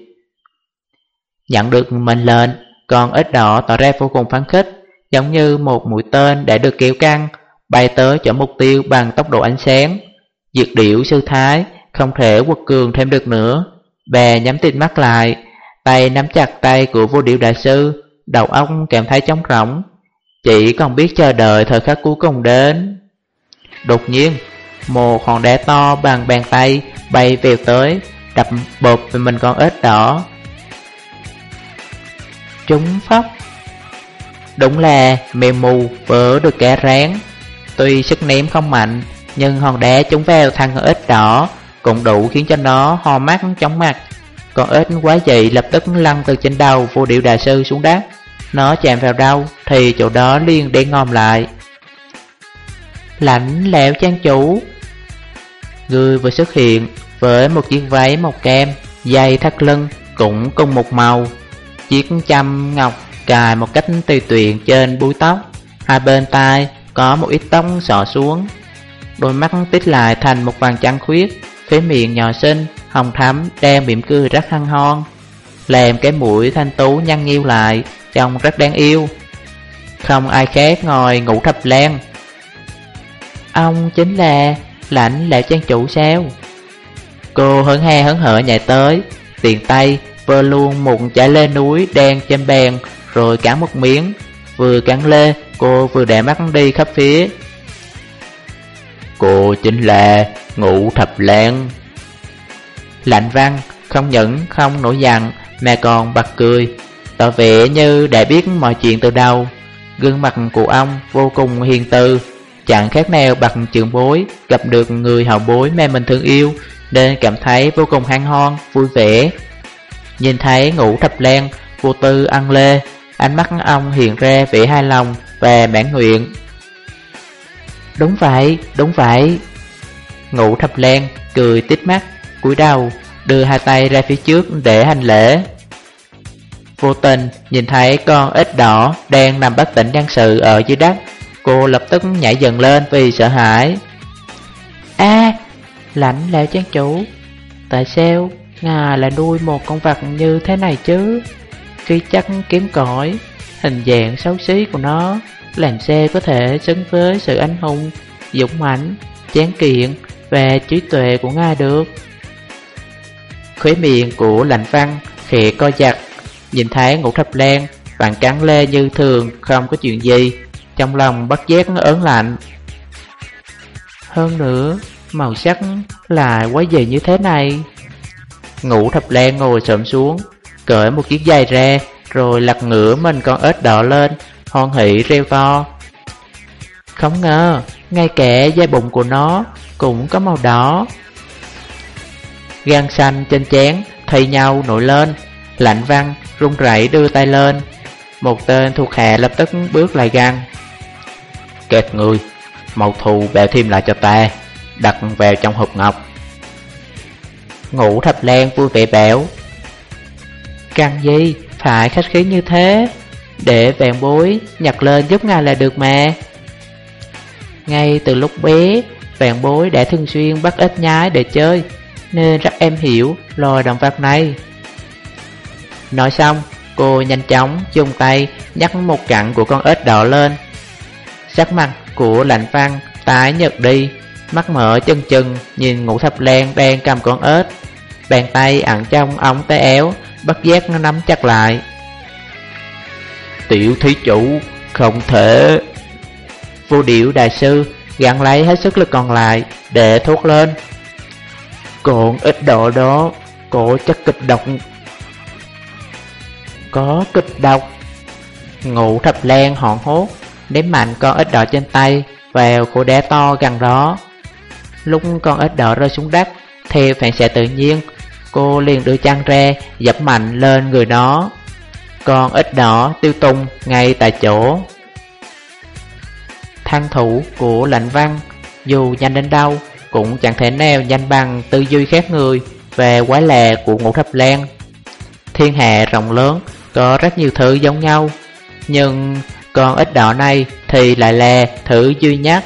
Nhận được mệnh lệnh con ít đỏ tỏ ra vô cùng phấn khích, giống như một mũi tên đã được kéo căng, bay tới chỗ mục tiêu bằng tốc độ ánh sáng. Diệt điệu sư thái, không thể quật cường thêm được nữa. Bè nhắm tịt mắt lại, tay nắm chặt tay của vô điệu đại sư, đầu óc cảm thấy trống rỗng. Chỉ còn biết chờ đợi thời khắc cuối cùng đến. Đột nhiên, một hòn đá to bằng bàn tay bay về tới, đập bột về mình con ếch đỏ, trúng phóc Đúng là mềm mù vỡ được kẻ rán Tuy sức ném không mạnh Nhưng hòn đá trúng vào thằng ếch đỏ Cũng đủ khiến cho nó ho mắt chóng mặt. Con ếch quá dậy lập tức lăn từ trên đầu vô điệu đà sư xuống đất. Nó chạm vào đâu Thì chỗ đó liền đen ngòm lại. Lạnh lẽo trang chủ. Người vừa xuất hiện Với một chiếc váy màu kem Dây thắt lưng Cũng cùng một màu. Chiếc châm ngọc cài một cách tùy tiện trên búi tóc. Hai bên tai có một ít tóc sọ xuống. Đôi mắt tít lại thành một vàng trăng khuyết Phía miệng nhỏ xinh, hồng thắm, đeo mỉm cười rất hăng hon Làm cái mũi thanh tú nhăn nghiêu lại, trông rất đáng yêu. Không ai khác ngồi ngủ thập len. Ông chính là lãnh lệ trang chủ sao? Cô hớn he hớn hở nhảy tới Tiền tay Vơ luôn một chả lê núi đen trên bàn, Rồi cắn một miếng. Vừa cắn lê, cô vừa để mắt đi khắp phía. Cô chính là ngũ thập lan. Lạnh văn không những không nổi giận, Mà còn bật cười. Tỏ vẻ như đã biết mọi chuyện từ đầu Gương mặt của ông vô cùng hiền từ. Chẳng khác nào bậc trường bối Gặp được người hậu bối mà mình thương yêu Nên cảm thấy vô cùng hăng hon, vui vẻ Nhìn thấy ngũ thập lan, vô tư ăn lê, ánh mắt ông hiện ra vẻ hài lòng và mãn nguyện. Đúng vậy, đúng vậy. Ngũ thập lan cười tít mắt, cúi đầu, đưa hai tay ra phía trước để hành lễ. Vô tình nhìn thấy con ếch đỏ đang nằm bất tỉnh đang sự ở dưới đất, cô lập tức nhảy dần lên vì sợ hãi. A, lạnh lẽo chán chủ, tại sao Ngà là nuôi một con vật như thế này chứ? Khi chắc kiếm cỏi Hình dạng xấu xí của nó Làm xe có thể xứng với sự anh hùng Dũng mãnh Chán kiện Và trí tuệ của Ngài được? Khóe miệng của lạnh văn Khẽ co chặt Nhìn thấy ngũ thập lan Bạn cắn lê như thường Không có chuyện gì trong lòng bất giác ớn lạnh. Hơn nữa, Màu sắc lại quá gì như thế này. Ngủ thập lan ngồi sợm xuống, Cởi một chiếc giày ra, Rồi lật ngửa mình con ếch đỏ lên, Hoan hỷ reo to. Không ngờ, Ngay cả da bụng của nó Cũng có màu đỏ. Gan xanh trên chén Thay nhau nổi lên, Lạnh văn run rẩy đưa tay lên. Một tên thuộc hạ lập tức bước lại gan. Kẹt người Màu thù bèo thêm lại cho ta Đặt vào trong hộp ngọc Ngủ thập lan vui vẻ béo Cần gì phải khách khí như thế để vẹn bối nhặt lên giúp ngài là được mà. Ngay từ lúc bé, vẹn bối đã thường xuyên bắt ếch nhái để chơi, nên rất em hiểu loài động vật này. Nói xong, cô nhanh chóng dùng tay nhắc một cặn của con ếch đỏ lên. Sắc mặt của lạnh văn tái nhợt đi, mắt mở chân chừng nhìn ngũ thập len đang cầm con ếch. Bàn tay ẩn trong ống tay éo, bất giác nó nắm chặt lại. Tiểu thí chủ, không thể... Vô điệu đại sư gắn lấy hết sức lực còn lại để thốt lên. Còn ít độ đó có chất kịch độc Có kịch độc ngũ thập len hòn hốt Ném mạnh con ếch đỏ trên tay Vào khổ đá to gần đó Lúc con ếch đỏ rơi xuống đất Theo phản xạ tự nhiên Cô liền đưa chăn ra Dập mạnh lên người nó. Con ếch đỏ tiêu tung ngay tại chỗ. Thăng thủ của lạnh văn Dù nhanh đến đâu cũng chẳng thể nào nhanh bằng tư duy khác người về quái lệ của ngũ thập lan. Thiên hạ rộng lớn, có rất nhiều thứ giống nhau, nhưng con ít đỏ này thì lại là thứ duy nhất.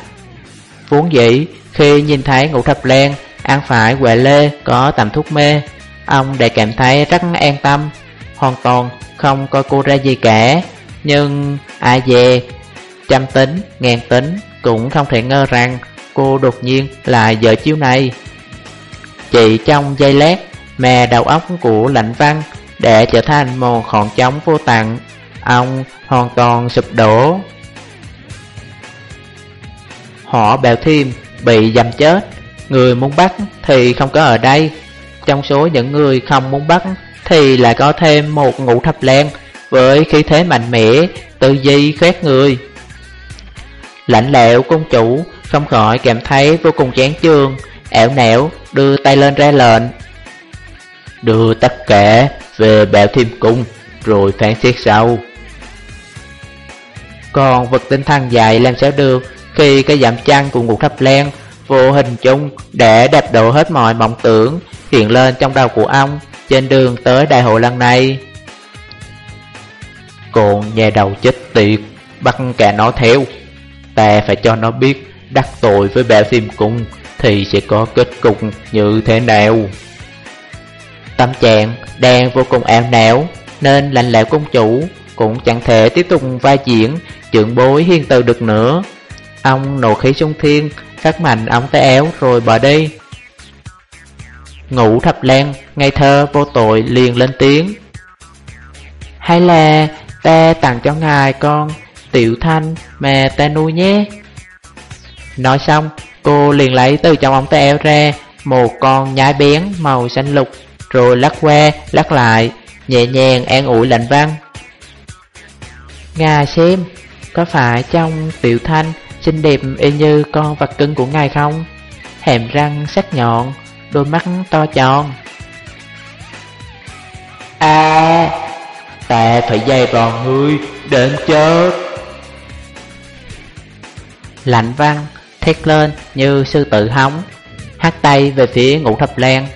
Vốn dĩ, khi nhìn thấy ngũ thập len ăn phải quệ lê có tầm thuốc mê, ông đã cảm thấy rất an tâm, hoàn toàn không coi cô ra gì cả. Nhưng ai về, trăm tính, ngàn tính cũng không thể ngờ rằng cô đột nhiên là vợ chiếu này. Chỉ trong giây lát mà đầu óc của lạnh văn để trở thành một khoảng trống vô tận, ông hoàn toàn sụp đổ. Họ bèo thêm bị dầm chết, người muốn bắt thì không có ở đây. Trong số những người không muốn bắt thì lại có thêm một ngũ thập len với khí thế mạnh mẽ, tư di khét người. Lạnh lẽo công chủ không khỏi cảm thấy vô cùng chán chường ẻo nẻo đưa tay lên ra lệnh Đưa tất cả về bèo thêm cung Rồi phán xét sau còn vật tinh thần dài làm sao được Khi cái giảm chăn của ngục thập len Vô hình chung để đạp đổ hết mọi mộng tưởng Hiện lên trong đầu của ông Trên đường tới đại hội lần này. Còn nhà đầu chết tiệt, Bắt cả nó theo. Ta phải cho nó biết đắc tội với bẻ phim cung thì sẽ có kết cục như thế nào. Tâm trạng đang vô cùng ảo não, nên lạnh lẽo công chủ cũng chẳng thể tiếp tục vai diễn trưởng bối hiên từ được nữa. Ông nổ khí trung thiên, phát mạnh ống tay éo rồi bỏ đi. Ngủ thập len ngây thơ vô tội liền lên tiếng. Hay là ta tặng cho ngài con tiểu thanh mà ta nuôi nhé. Nói xong, cô liền lấy từ trong ống tay éo ra một con nhái bén màu xanh lục, rồi lắc qua, lắc lại, nhẹ nhàng an ủi lạnh văn. Ngài xem, có phải trong tiểu thanh xinh đẹp y như con vật cưng của ngài không? Hẻm răng sắc nhọn, đôi mắt to tròn. À, ta phải dây vào ngươi đến chết. Lạnh văn thét lên như sư tử hóng, hát tay về phía ngũ thập lan.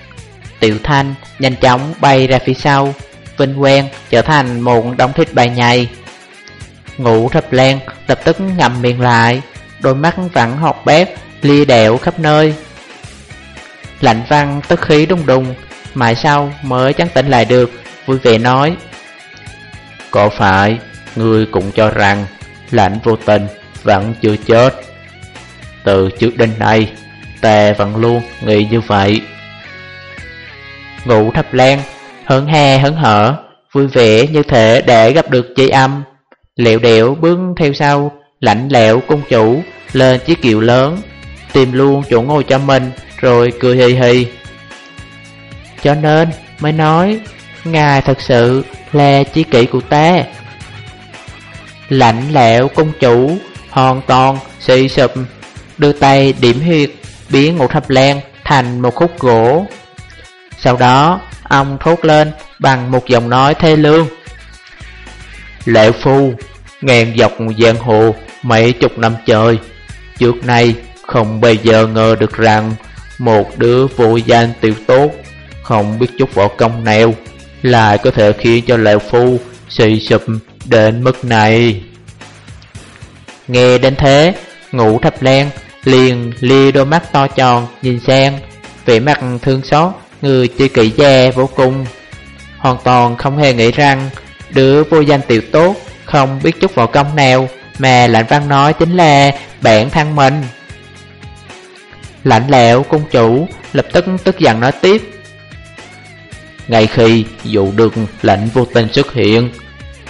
Tiểu thanh nhanh chóng bay ra phía sau, vinh quen trở thành một đống thịt bài nhầy. Ngủ thập lan lập tức ngậm miệng lại, đôi mắt vặn học bếp, lia đẹo khắp nơi. Lạnh văn tức khí đung đùng, mãi sau mới chẳng tỉnh lại được, vui vẻ nói. Có phải, người cũng cho rằng lạnh vô tình vẫn chưa chết. Từ trước đến nay, ta vẫn luôn nghĩ như vậy. Ngủ thập lan, Hứng he hứng hở, vui vẻ như thể để gặp được chị âm. Liệu đẻo bước theo sau, lạnh lẽo công chủ, lên chiếc kiệu lớn, tìm luôn chỗ ngồi cho mình, rồi cười hì hì. Cho nên mới nói, ngài thật sự là chi kỷ của ta. Lạnh lẽo công chủ, hoàn toàn suy sụp đưa tay điểm huyệt, biến một thập len thành một khúc gỗ. Sau đó, ông thốt lên bằng một giọng nói thê lương. Lệ phu, ngàn dọc giang hồ mấy chục năm trời, trước nay không bao giờ ngờ được rằng một đứa vô danh tiểu tốt, không biết chút võ công nào, lại có thể khiến cho lệ phu Xì sụp Đến mức này. Nghe đến thế Ngũ thập len liền lia đôi mắt to tròn nhìn sang Vẻ mặt thương xót Người chơi kỵ gia vô cùng. Hoàn toàn không hề nghĩ rằng Đứa vô danh tiểu tốt, Không biết chút võ công nào, Mà lạnh văn nói chính là bạn thân mình. Lạnh lẽo, cung chủ Lập tức tức giận nói tiếp. Ngay khi dụ được lệnh vô tình xuất hiện,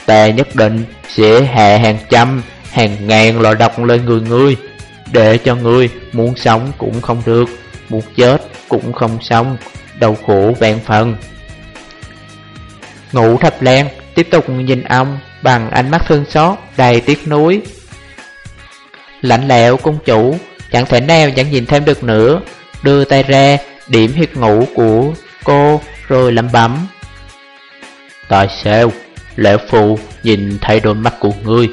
Ta nhất định sẽ hạ hàng trăm, Hàng ngàn loại độc lên người ngươi, Để cho ngươi muốn sống cũng không được, Muốn chết cũng không sống, Đau khổ vạn phần. Ngủ thập lan tiếp tục nhìn ông Bằng ánh mắt thương xót đầy tiếc nuối. Lạnh lẽo cung chủ Chẳng thể nào chẳng nhìn thêm được nữa. Đưa tay ra điểm huyệt ngủ của cô Rồi lẩm bẩm. Tại sao Lễ phụ nhìn thấy đôi mắt của ngươi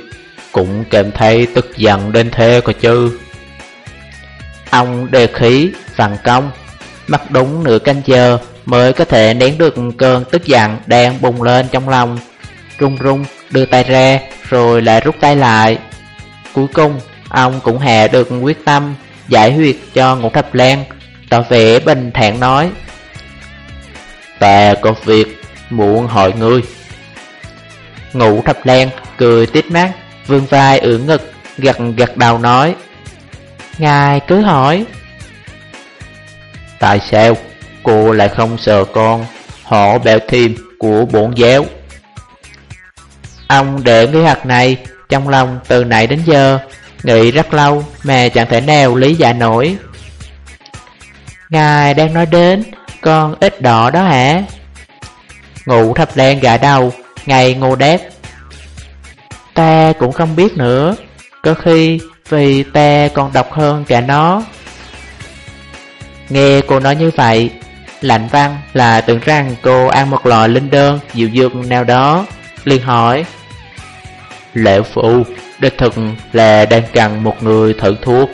Cũng cảm thấy tức giận đến thế cơ chứ? Ông đề khí, phản công Mặt đúng nửa canh giờ mới có thể nén được cơn tức giận đang bùng lên trong lòng. Rung rung đưa tay ra, rồi lại rút tay lại. Cuối cùng, ông cũng hạ được quyết tâm giải huyệt cho ngũ thập lan. Tỏ vẻ bình thản nói, Ta có việc muộn hỏi ngươi. Ngũ thập lan cười tít mắt Vương vai ưỡn ngực, gật gật đầu nói, Ngài cứ hỏi. Tại sao? Cô lại không sợ con họ bèo thêm của bổn giáo. Ông để cái hạt này trong lòng từ nãy đến giờ Nghĩ rất lâu mà chẳng thể nào lý giải nổi. Ngài đang nói đến con ít đỏ đó hả? Ngụ thập đen gã đầu, ngày ngô đét Ta cũng không biết nữa Có khi vì ta còn độc hơn cả nó. Nghe cô nói như vậy Lạnh văn là tưởng rằng cô ăn một lò linh đơn dịu dược nào đó. Liền hỏi Lệ phụ Đích thực là đang cần một người thử thuốc.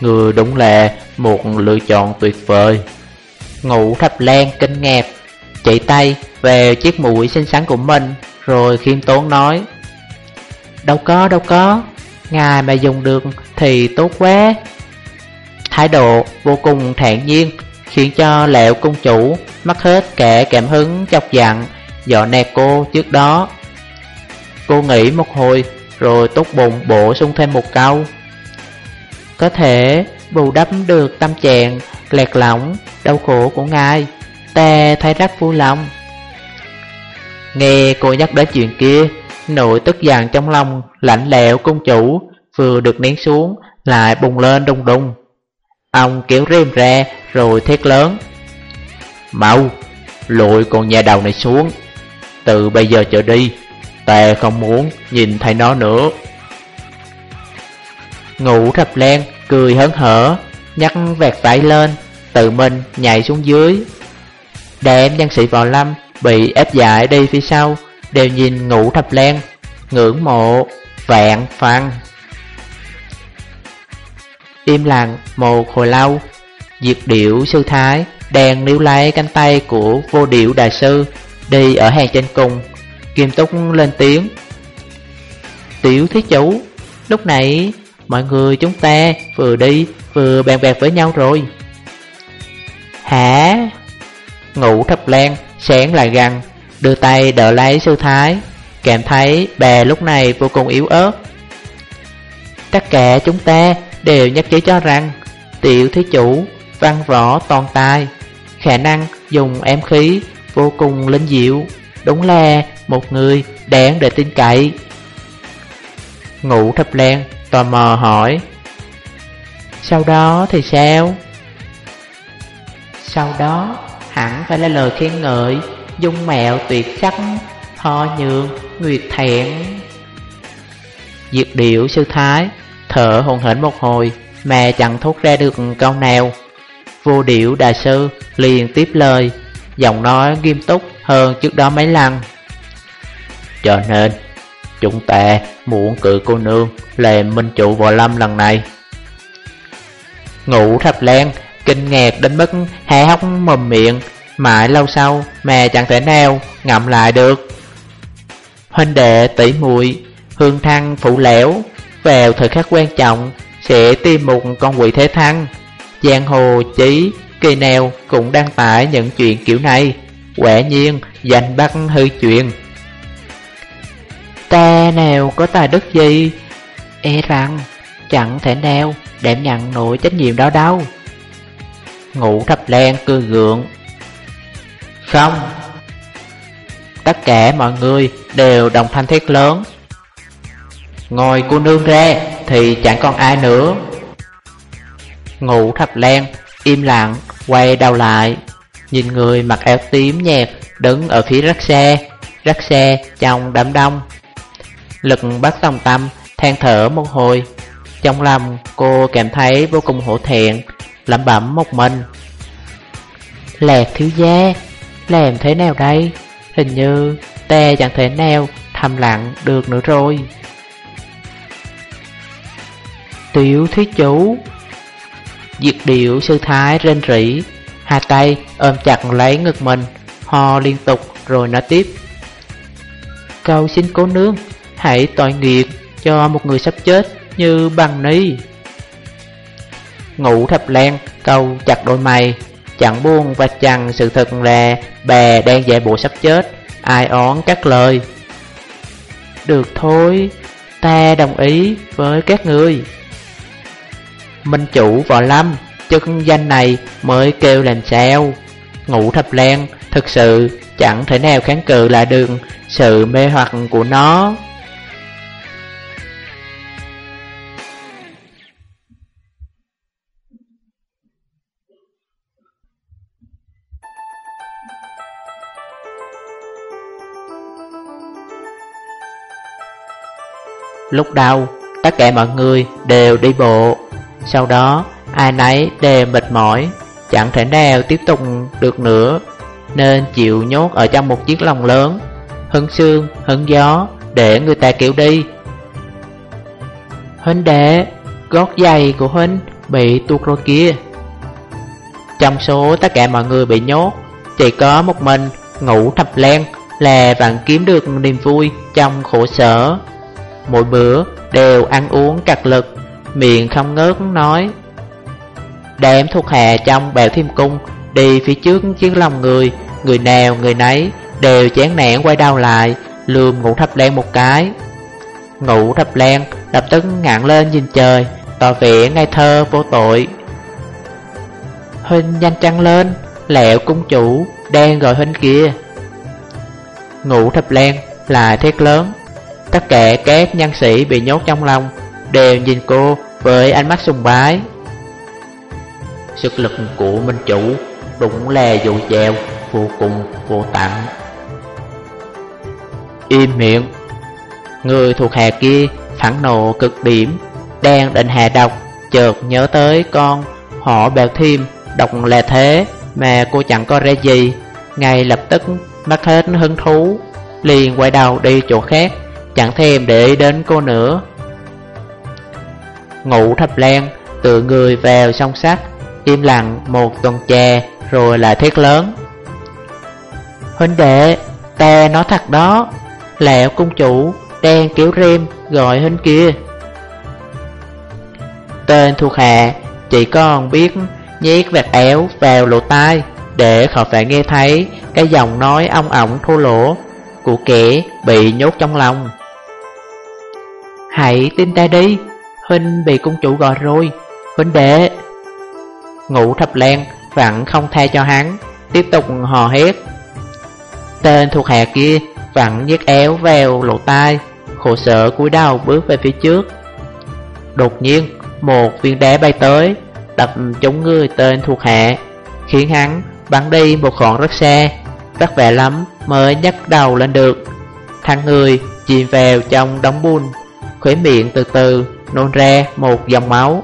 Người đúng là một lựa chọn tuyệt vời. Ngủ thập lan kinh ngạc Chạy tay về chiếc mũi xinh xắn của mình, Rồi khiêm tốn nói, Đâu có đâu có, Ngài mà dùng được thì tốt quá. Thái độ vô cùng thản nhiên Khiến cho lẹo công chủ mất hết kẻ cảm hứng chọc giận Dọ nẹt cô trước đó. Cô nghĩ một hồi rồi tốt bụng bổ sung thêm một câu. Có thể bù đắp được tâm trạng lẹt lỏng, đau khổ của ngài Ta thấy rất vui lòng. Nghe cô nhắc đến chuyện kia Nội tức giận trong lòng lạnh lẽo công chủ Vừa được nén xuống lại bùng lên đùng đùng. Ông kéo rêm ra rồi thét lớn. Mau, lội con nhà đầu này xuống. Từ bây giờ trở đi Ta không muốn nhìn thấy nó nữa. Ngủ thập len cười hớn hở Nhắc vẹt vải lên Tự mình nhảy xuống dưới. Đám nhân sĩ vào lâm Bị ép giải đi phía sau Đều nhìn ngủ thập len Ngưỡng mộ Vạn phăng. Im lặng một hồi lâu Diệt điệu sư thái Đang níu lấy cánh tay của vô điệu đại sư, Đi ở hàng trên cùng. Kim Túc lên tiếng. Tiểu thiết chủ, Lúc nãy mọi người chúng ta vừa đi vừa bàn bạc với nhau rồi. Hả? Ngủ thập lan sáng lại gần, Đưa tay đỡ lấy sư thái. Cảm thấy bà lúc này vô cùng yếu ớt. Tất cả chúng ta đều nhất trí cho rằng Tiểu thí chủ văn võ toàn tài Khả năng dùng em khí vô cùng linh diệu Đúng là một người đáng để tin cậy Ngủ thập len tò mò hỏi Sau đó thì sao? Sau đó hẳn phải là lời khen ngợi Dung mẹo tuyệt sắc Ho nhượng, nguyệt thẹn Diệt điệu sư thái Thở hồn hển một hồi Mà chẳng thốt ra được câu nào. Vô điệu đại sư liền tiếp lời, Giọng nói nghiêm túc hơn trước đó mấy lần. Cho nên, Chúng ta muốn cử cô nương Làm minh chủ võ lâm lần này. Ngủ thập lan Kinh ngạc đến mức hé hốc mồm miệng, Mãi lâu sau mà chẳng thể nào ngậm lại được. Huynh đệ tỷ muội, hương thăng phụ lẻo vào thời khắc quan trọng Sẽ tìm một con quỷ thế thăng. Giang hồ chí Kỳ nào cũng đăng tải những chuyện kiểu này. Quả nhiên danh bắt hư chuyện Ta nào có tài đức gì? E rằng chẳng thể nào đảm nhận nổi trách nhiệm đó đâu. Ngủ thập lan cười gượng. Không Tất cả mọi người đều đồng thanh thét lớn Ngồi cô nương ra, thì chẳng còn ai nữa. Ngủ thập len, im lặng, quay đầu lại. Nhìn người mặc áo tím nhạt đứng ở phía rắc xe Rắc xe trong đám đông. Lực bắt tòng tâm, than thở một hồi. Trong lòng cô cảm thấy vô cùng hổ thẹn, Lẩm bẩm một mình. Lẹt thiếu gia, Làm thế nào đây? Hình như ta chẳng thể nào thầm lặng được nữa rồi. Tiểu thí chủ. Diệt điệu sư thái rên rỉ, Hai tay ôm chặt lấy ngực mình, Ho liên tục rồi nói tiếp. Cầu xin cố nương, Hãy tội nghiệp cho một người sắp chết như bằng ni. Ngủ thập len câu chặt đôi mày, Chẳng buông và chẳng sự thật là Bè đang dạy bộ sắp chết, Ai ón các lời. Được thôi, Ta đồng ý với các người. Minh chủ võ lâm Chân danh này mới kêu làm sao Ngủ thập len, Thực sự chẳng thể nào kháng cự lại được Sự mê hoặc của nó. Lúc đầu, tất cả mọi người đều đi bộ. Sau đó, ai nấy đều mệt mỏi Chẳng thể nào tiếp tục được nữa Nên chịu nhốt ở trong một chiếc lồng lớn Hứng xương, hứng gió Để người ta kiểu đi. Huynh đệ, gót giày của Huynh bị tuột rồi kia Trong số tất cả mọi người bị nhốt Chỉ có một mình ngủ thập len là vẫn kiếm được niềm vui trong khổ sở. Mỗi bữa đều ăn uống cặt lực Miệng không ngớt nói đếm thuộc hạ trong bèo thiêm cung Đi phía trước chiếc lòng người Người nào người nấy Đều chán nản quay đầu lại, Lườm ngủ thập len một cái. Ngủ thập len lập tức ngạn lên nhìn trời, Tỏ vẻ ngây thơ vô tội. Huynh nhanh trăng lên, Lẹo cung chủ Đang gọi huynh kia. Ngủ thập len là thét lớn, Tất cả các nhân sĩ bị nhốt trong lòng Đều nhìn cô với ánh mắt sùng bái. Sức lực của Minh Chủ Đúng là dụ dèo Vô cùng, vô tận. Im miệng. Người thuộc hạ kia phản nộ cực điểm, Đang định hạ độc, Chợt nhớ tới con họ bèo thêm Độc là thế Mà cô chẳng có ra gì. Ngay lập tức mất hết hứng thú, Liền quay đầu đi chỗ khác, Chẳng thèm để đến cô nữa. Ngủ thập lan Tự người vào song sắt, Im lặng một tuần chè, Rồi lại thét lớn. Huynh đệ Ta nói thật đó Lẹo cung chủ Đang kéo rem gọi huynh kia. Tên thuộc hạ Chỉ còn biết nhét vạt éo vào lỗ tai Để khỏi phải nghe thấy Cái giọng nói ong ổng thô lỗ Của kẻ bị nhốt trong lòng. Hãy tin ta đi. Huynh bị cung chủ gọi rồi. Huynh đệ. Ngũ thập len vẫn không tha cho hắn. Tiếp tục hò hét. Tên thuộc hạ kia vẫn nhét éo vào lỗ tai. Khổ sở cúi đầu bước về phía trước. Đột nhiên, Một viên đá bay tới, Đập trúng người tên thuộc hạ, Khiến hắn bắn đi một khoảng rất xa. Vất vẻ lắm mới nhấc đầu lên được. Thằng người chìm vào trong đống bùn Khuế miệng từ từ nôn ra một dòng máu.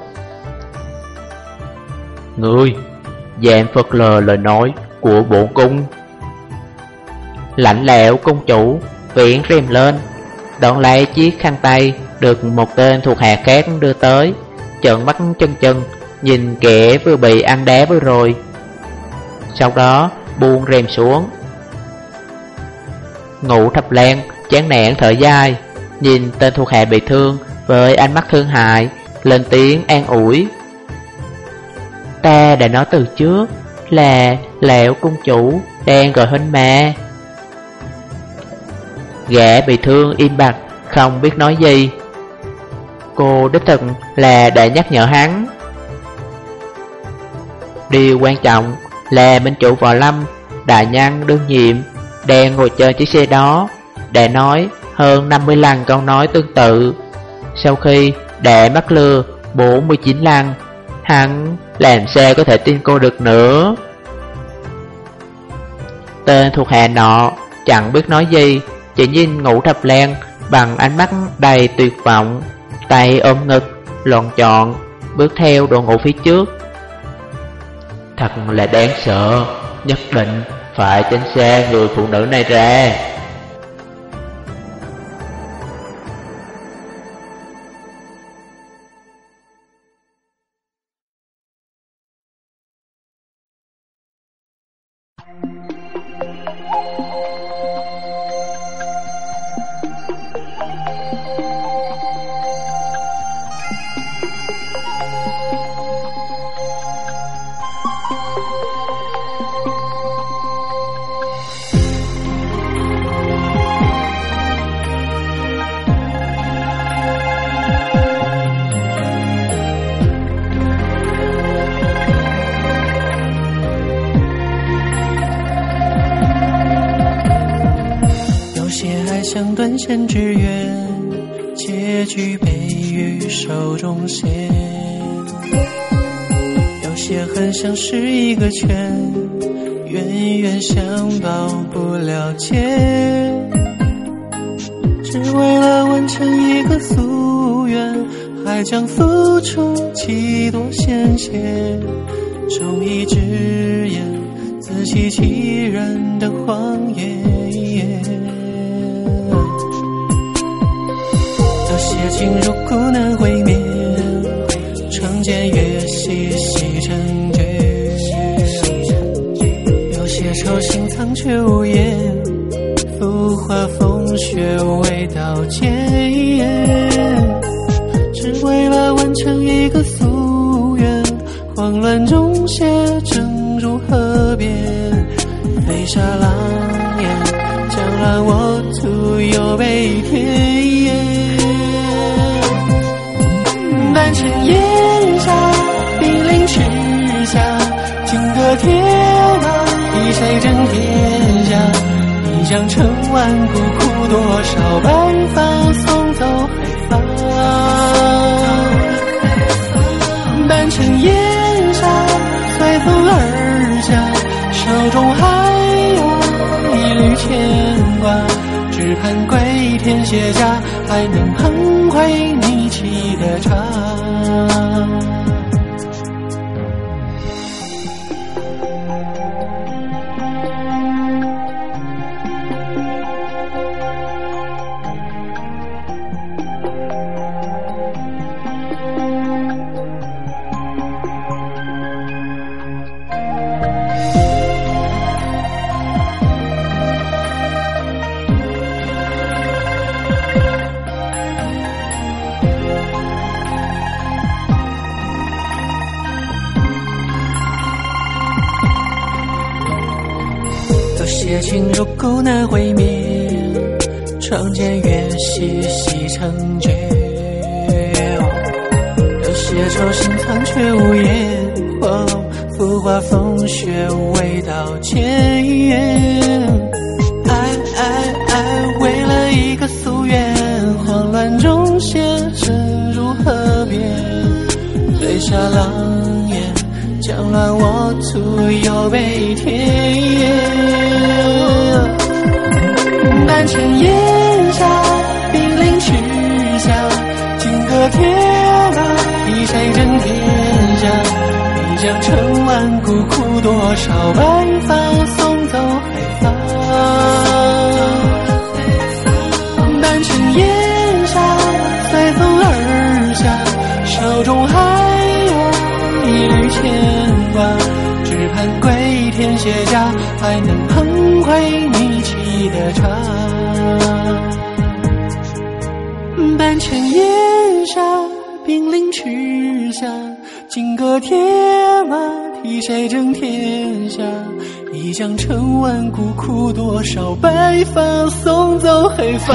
Ngươi Dạng phật lờ lời nói của bộ cung. Lạnh lẽo công chủ, Viễn rèm lên, Đón lấy chiếc khăn tay Được một tên thuộc hạ khác đưa tới, Trợn mắt chân chân, Nhìn kẻ vừa bị ăn đá vừa rồi. Sau đó, buông rèm xuống. Ngủ thập lan chán nản thở dài, Nhìn tên thuộc hạ bị thương với ánh mắt thương hại, Lên tiếng an ủi. Ta đã nói từ trước Là lẹo cung chủ Đang gọi huynh mà. Gã bị thương im bặt, Không biết nói gì. Cô đích thực là đã nhắc nhở hắn. Điều quan trọng là Minh chủ Võ Lâm, Đại nhân đương nhiệm, Đang ngồi chơi chiếc xe đó Để nói hơn 50 lần câu nói tương tự. Sau khi để mắc lừa 49 lần Hắn làm sao có thể tin cô được nữa? Tên thuộc hạ nọ chẳng biết nói gì Chỉ nhìn ngủ thập len bằng ánh mắt đầy tuyệt vọng Tay ôm ngực, loạn chọn, bước theo đội ngủ phía trước. Thật là đáng sợ, nhất định phải tránh xa người phụ nữ này ra. 邪情如苦难回灭，窗前月细细成句，有些愁心藏却无言，浮华风雪未刀剑。万古枯多少白发送走黑发半城烟沙随风而下手中还有一缕牵挂只盼归田卸甲还能捧回你沏的茶风雪未到前，爱爱爱。为了一个夙愿，慌乱中陷身入河边。醉下狼烟，将乱我徒有悲添。半城烟沙，兵临池下，金戈铁马，替谁争天下？将成万骨枯多少白发送走黑发半城烟沙随风而下手中还有一缕牵挂只盼归田卸甲还能捧回你沏的茶半城烟沙兵临池下。个铁马，替谁争天下？一将成万骨，枯多少白发，送走黑发。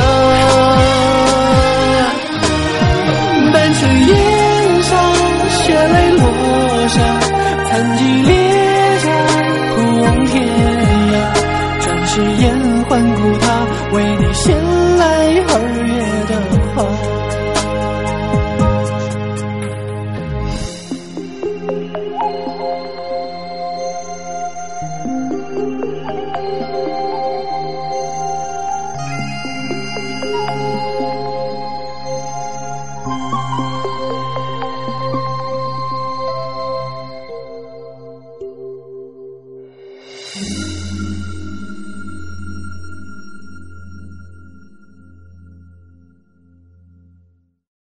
半城烟沙，血泪落下，残疾。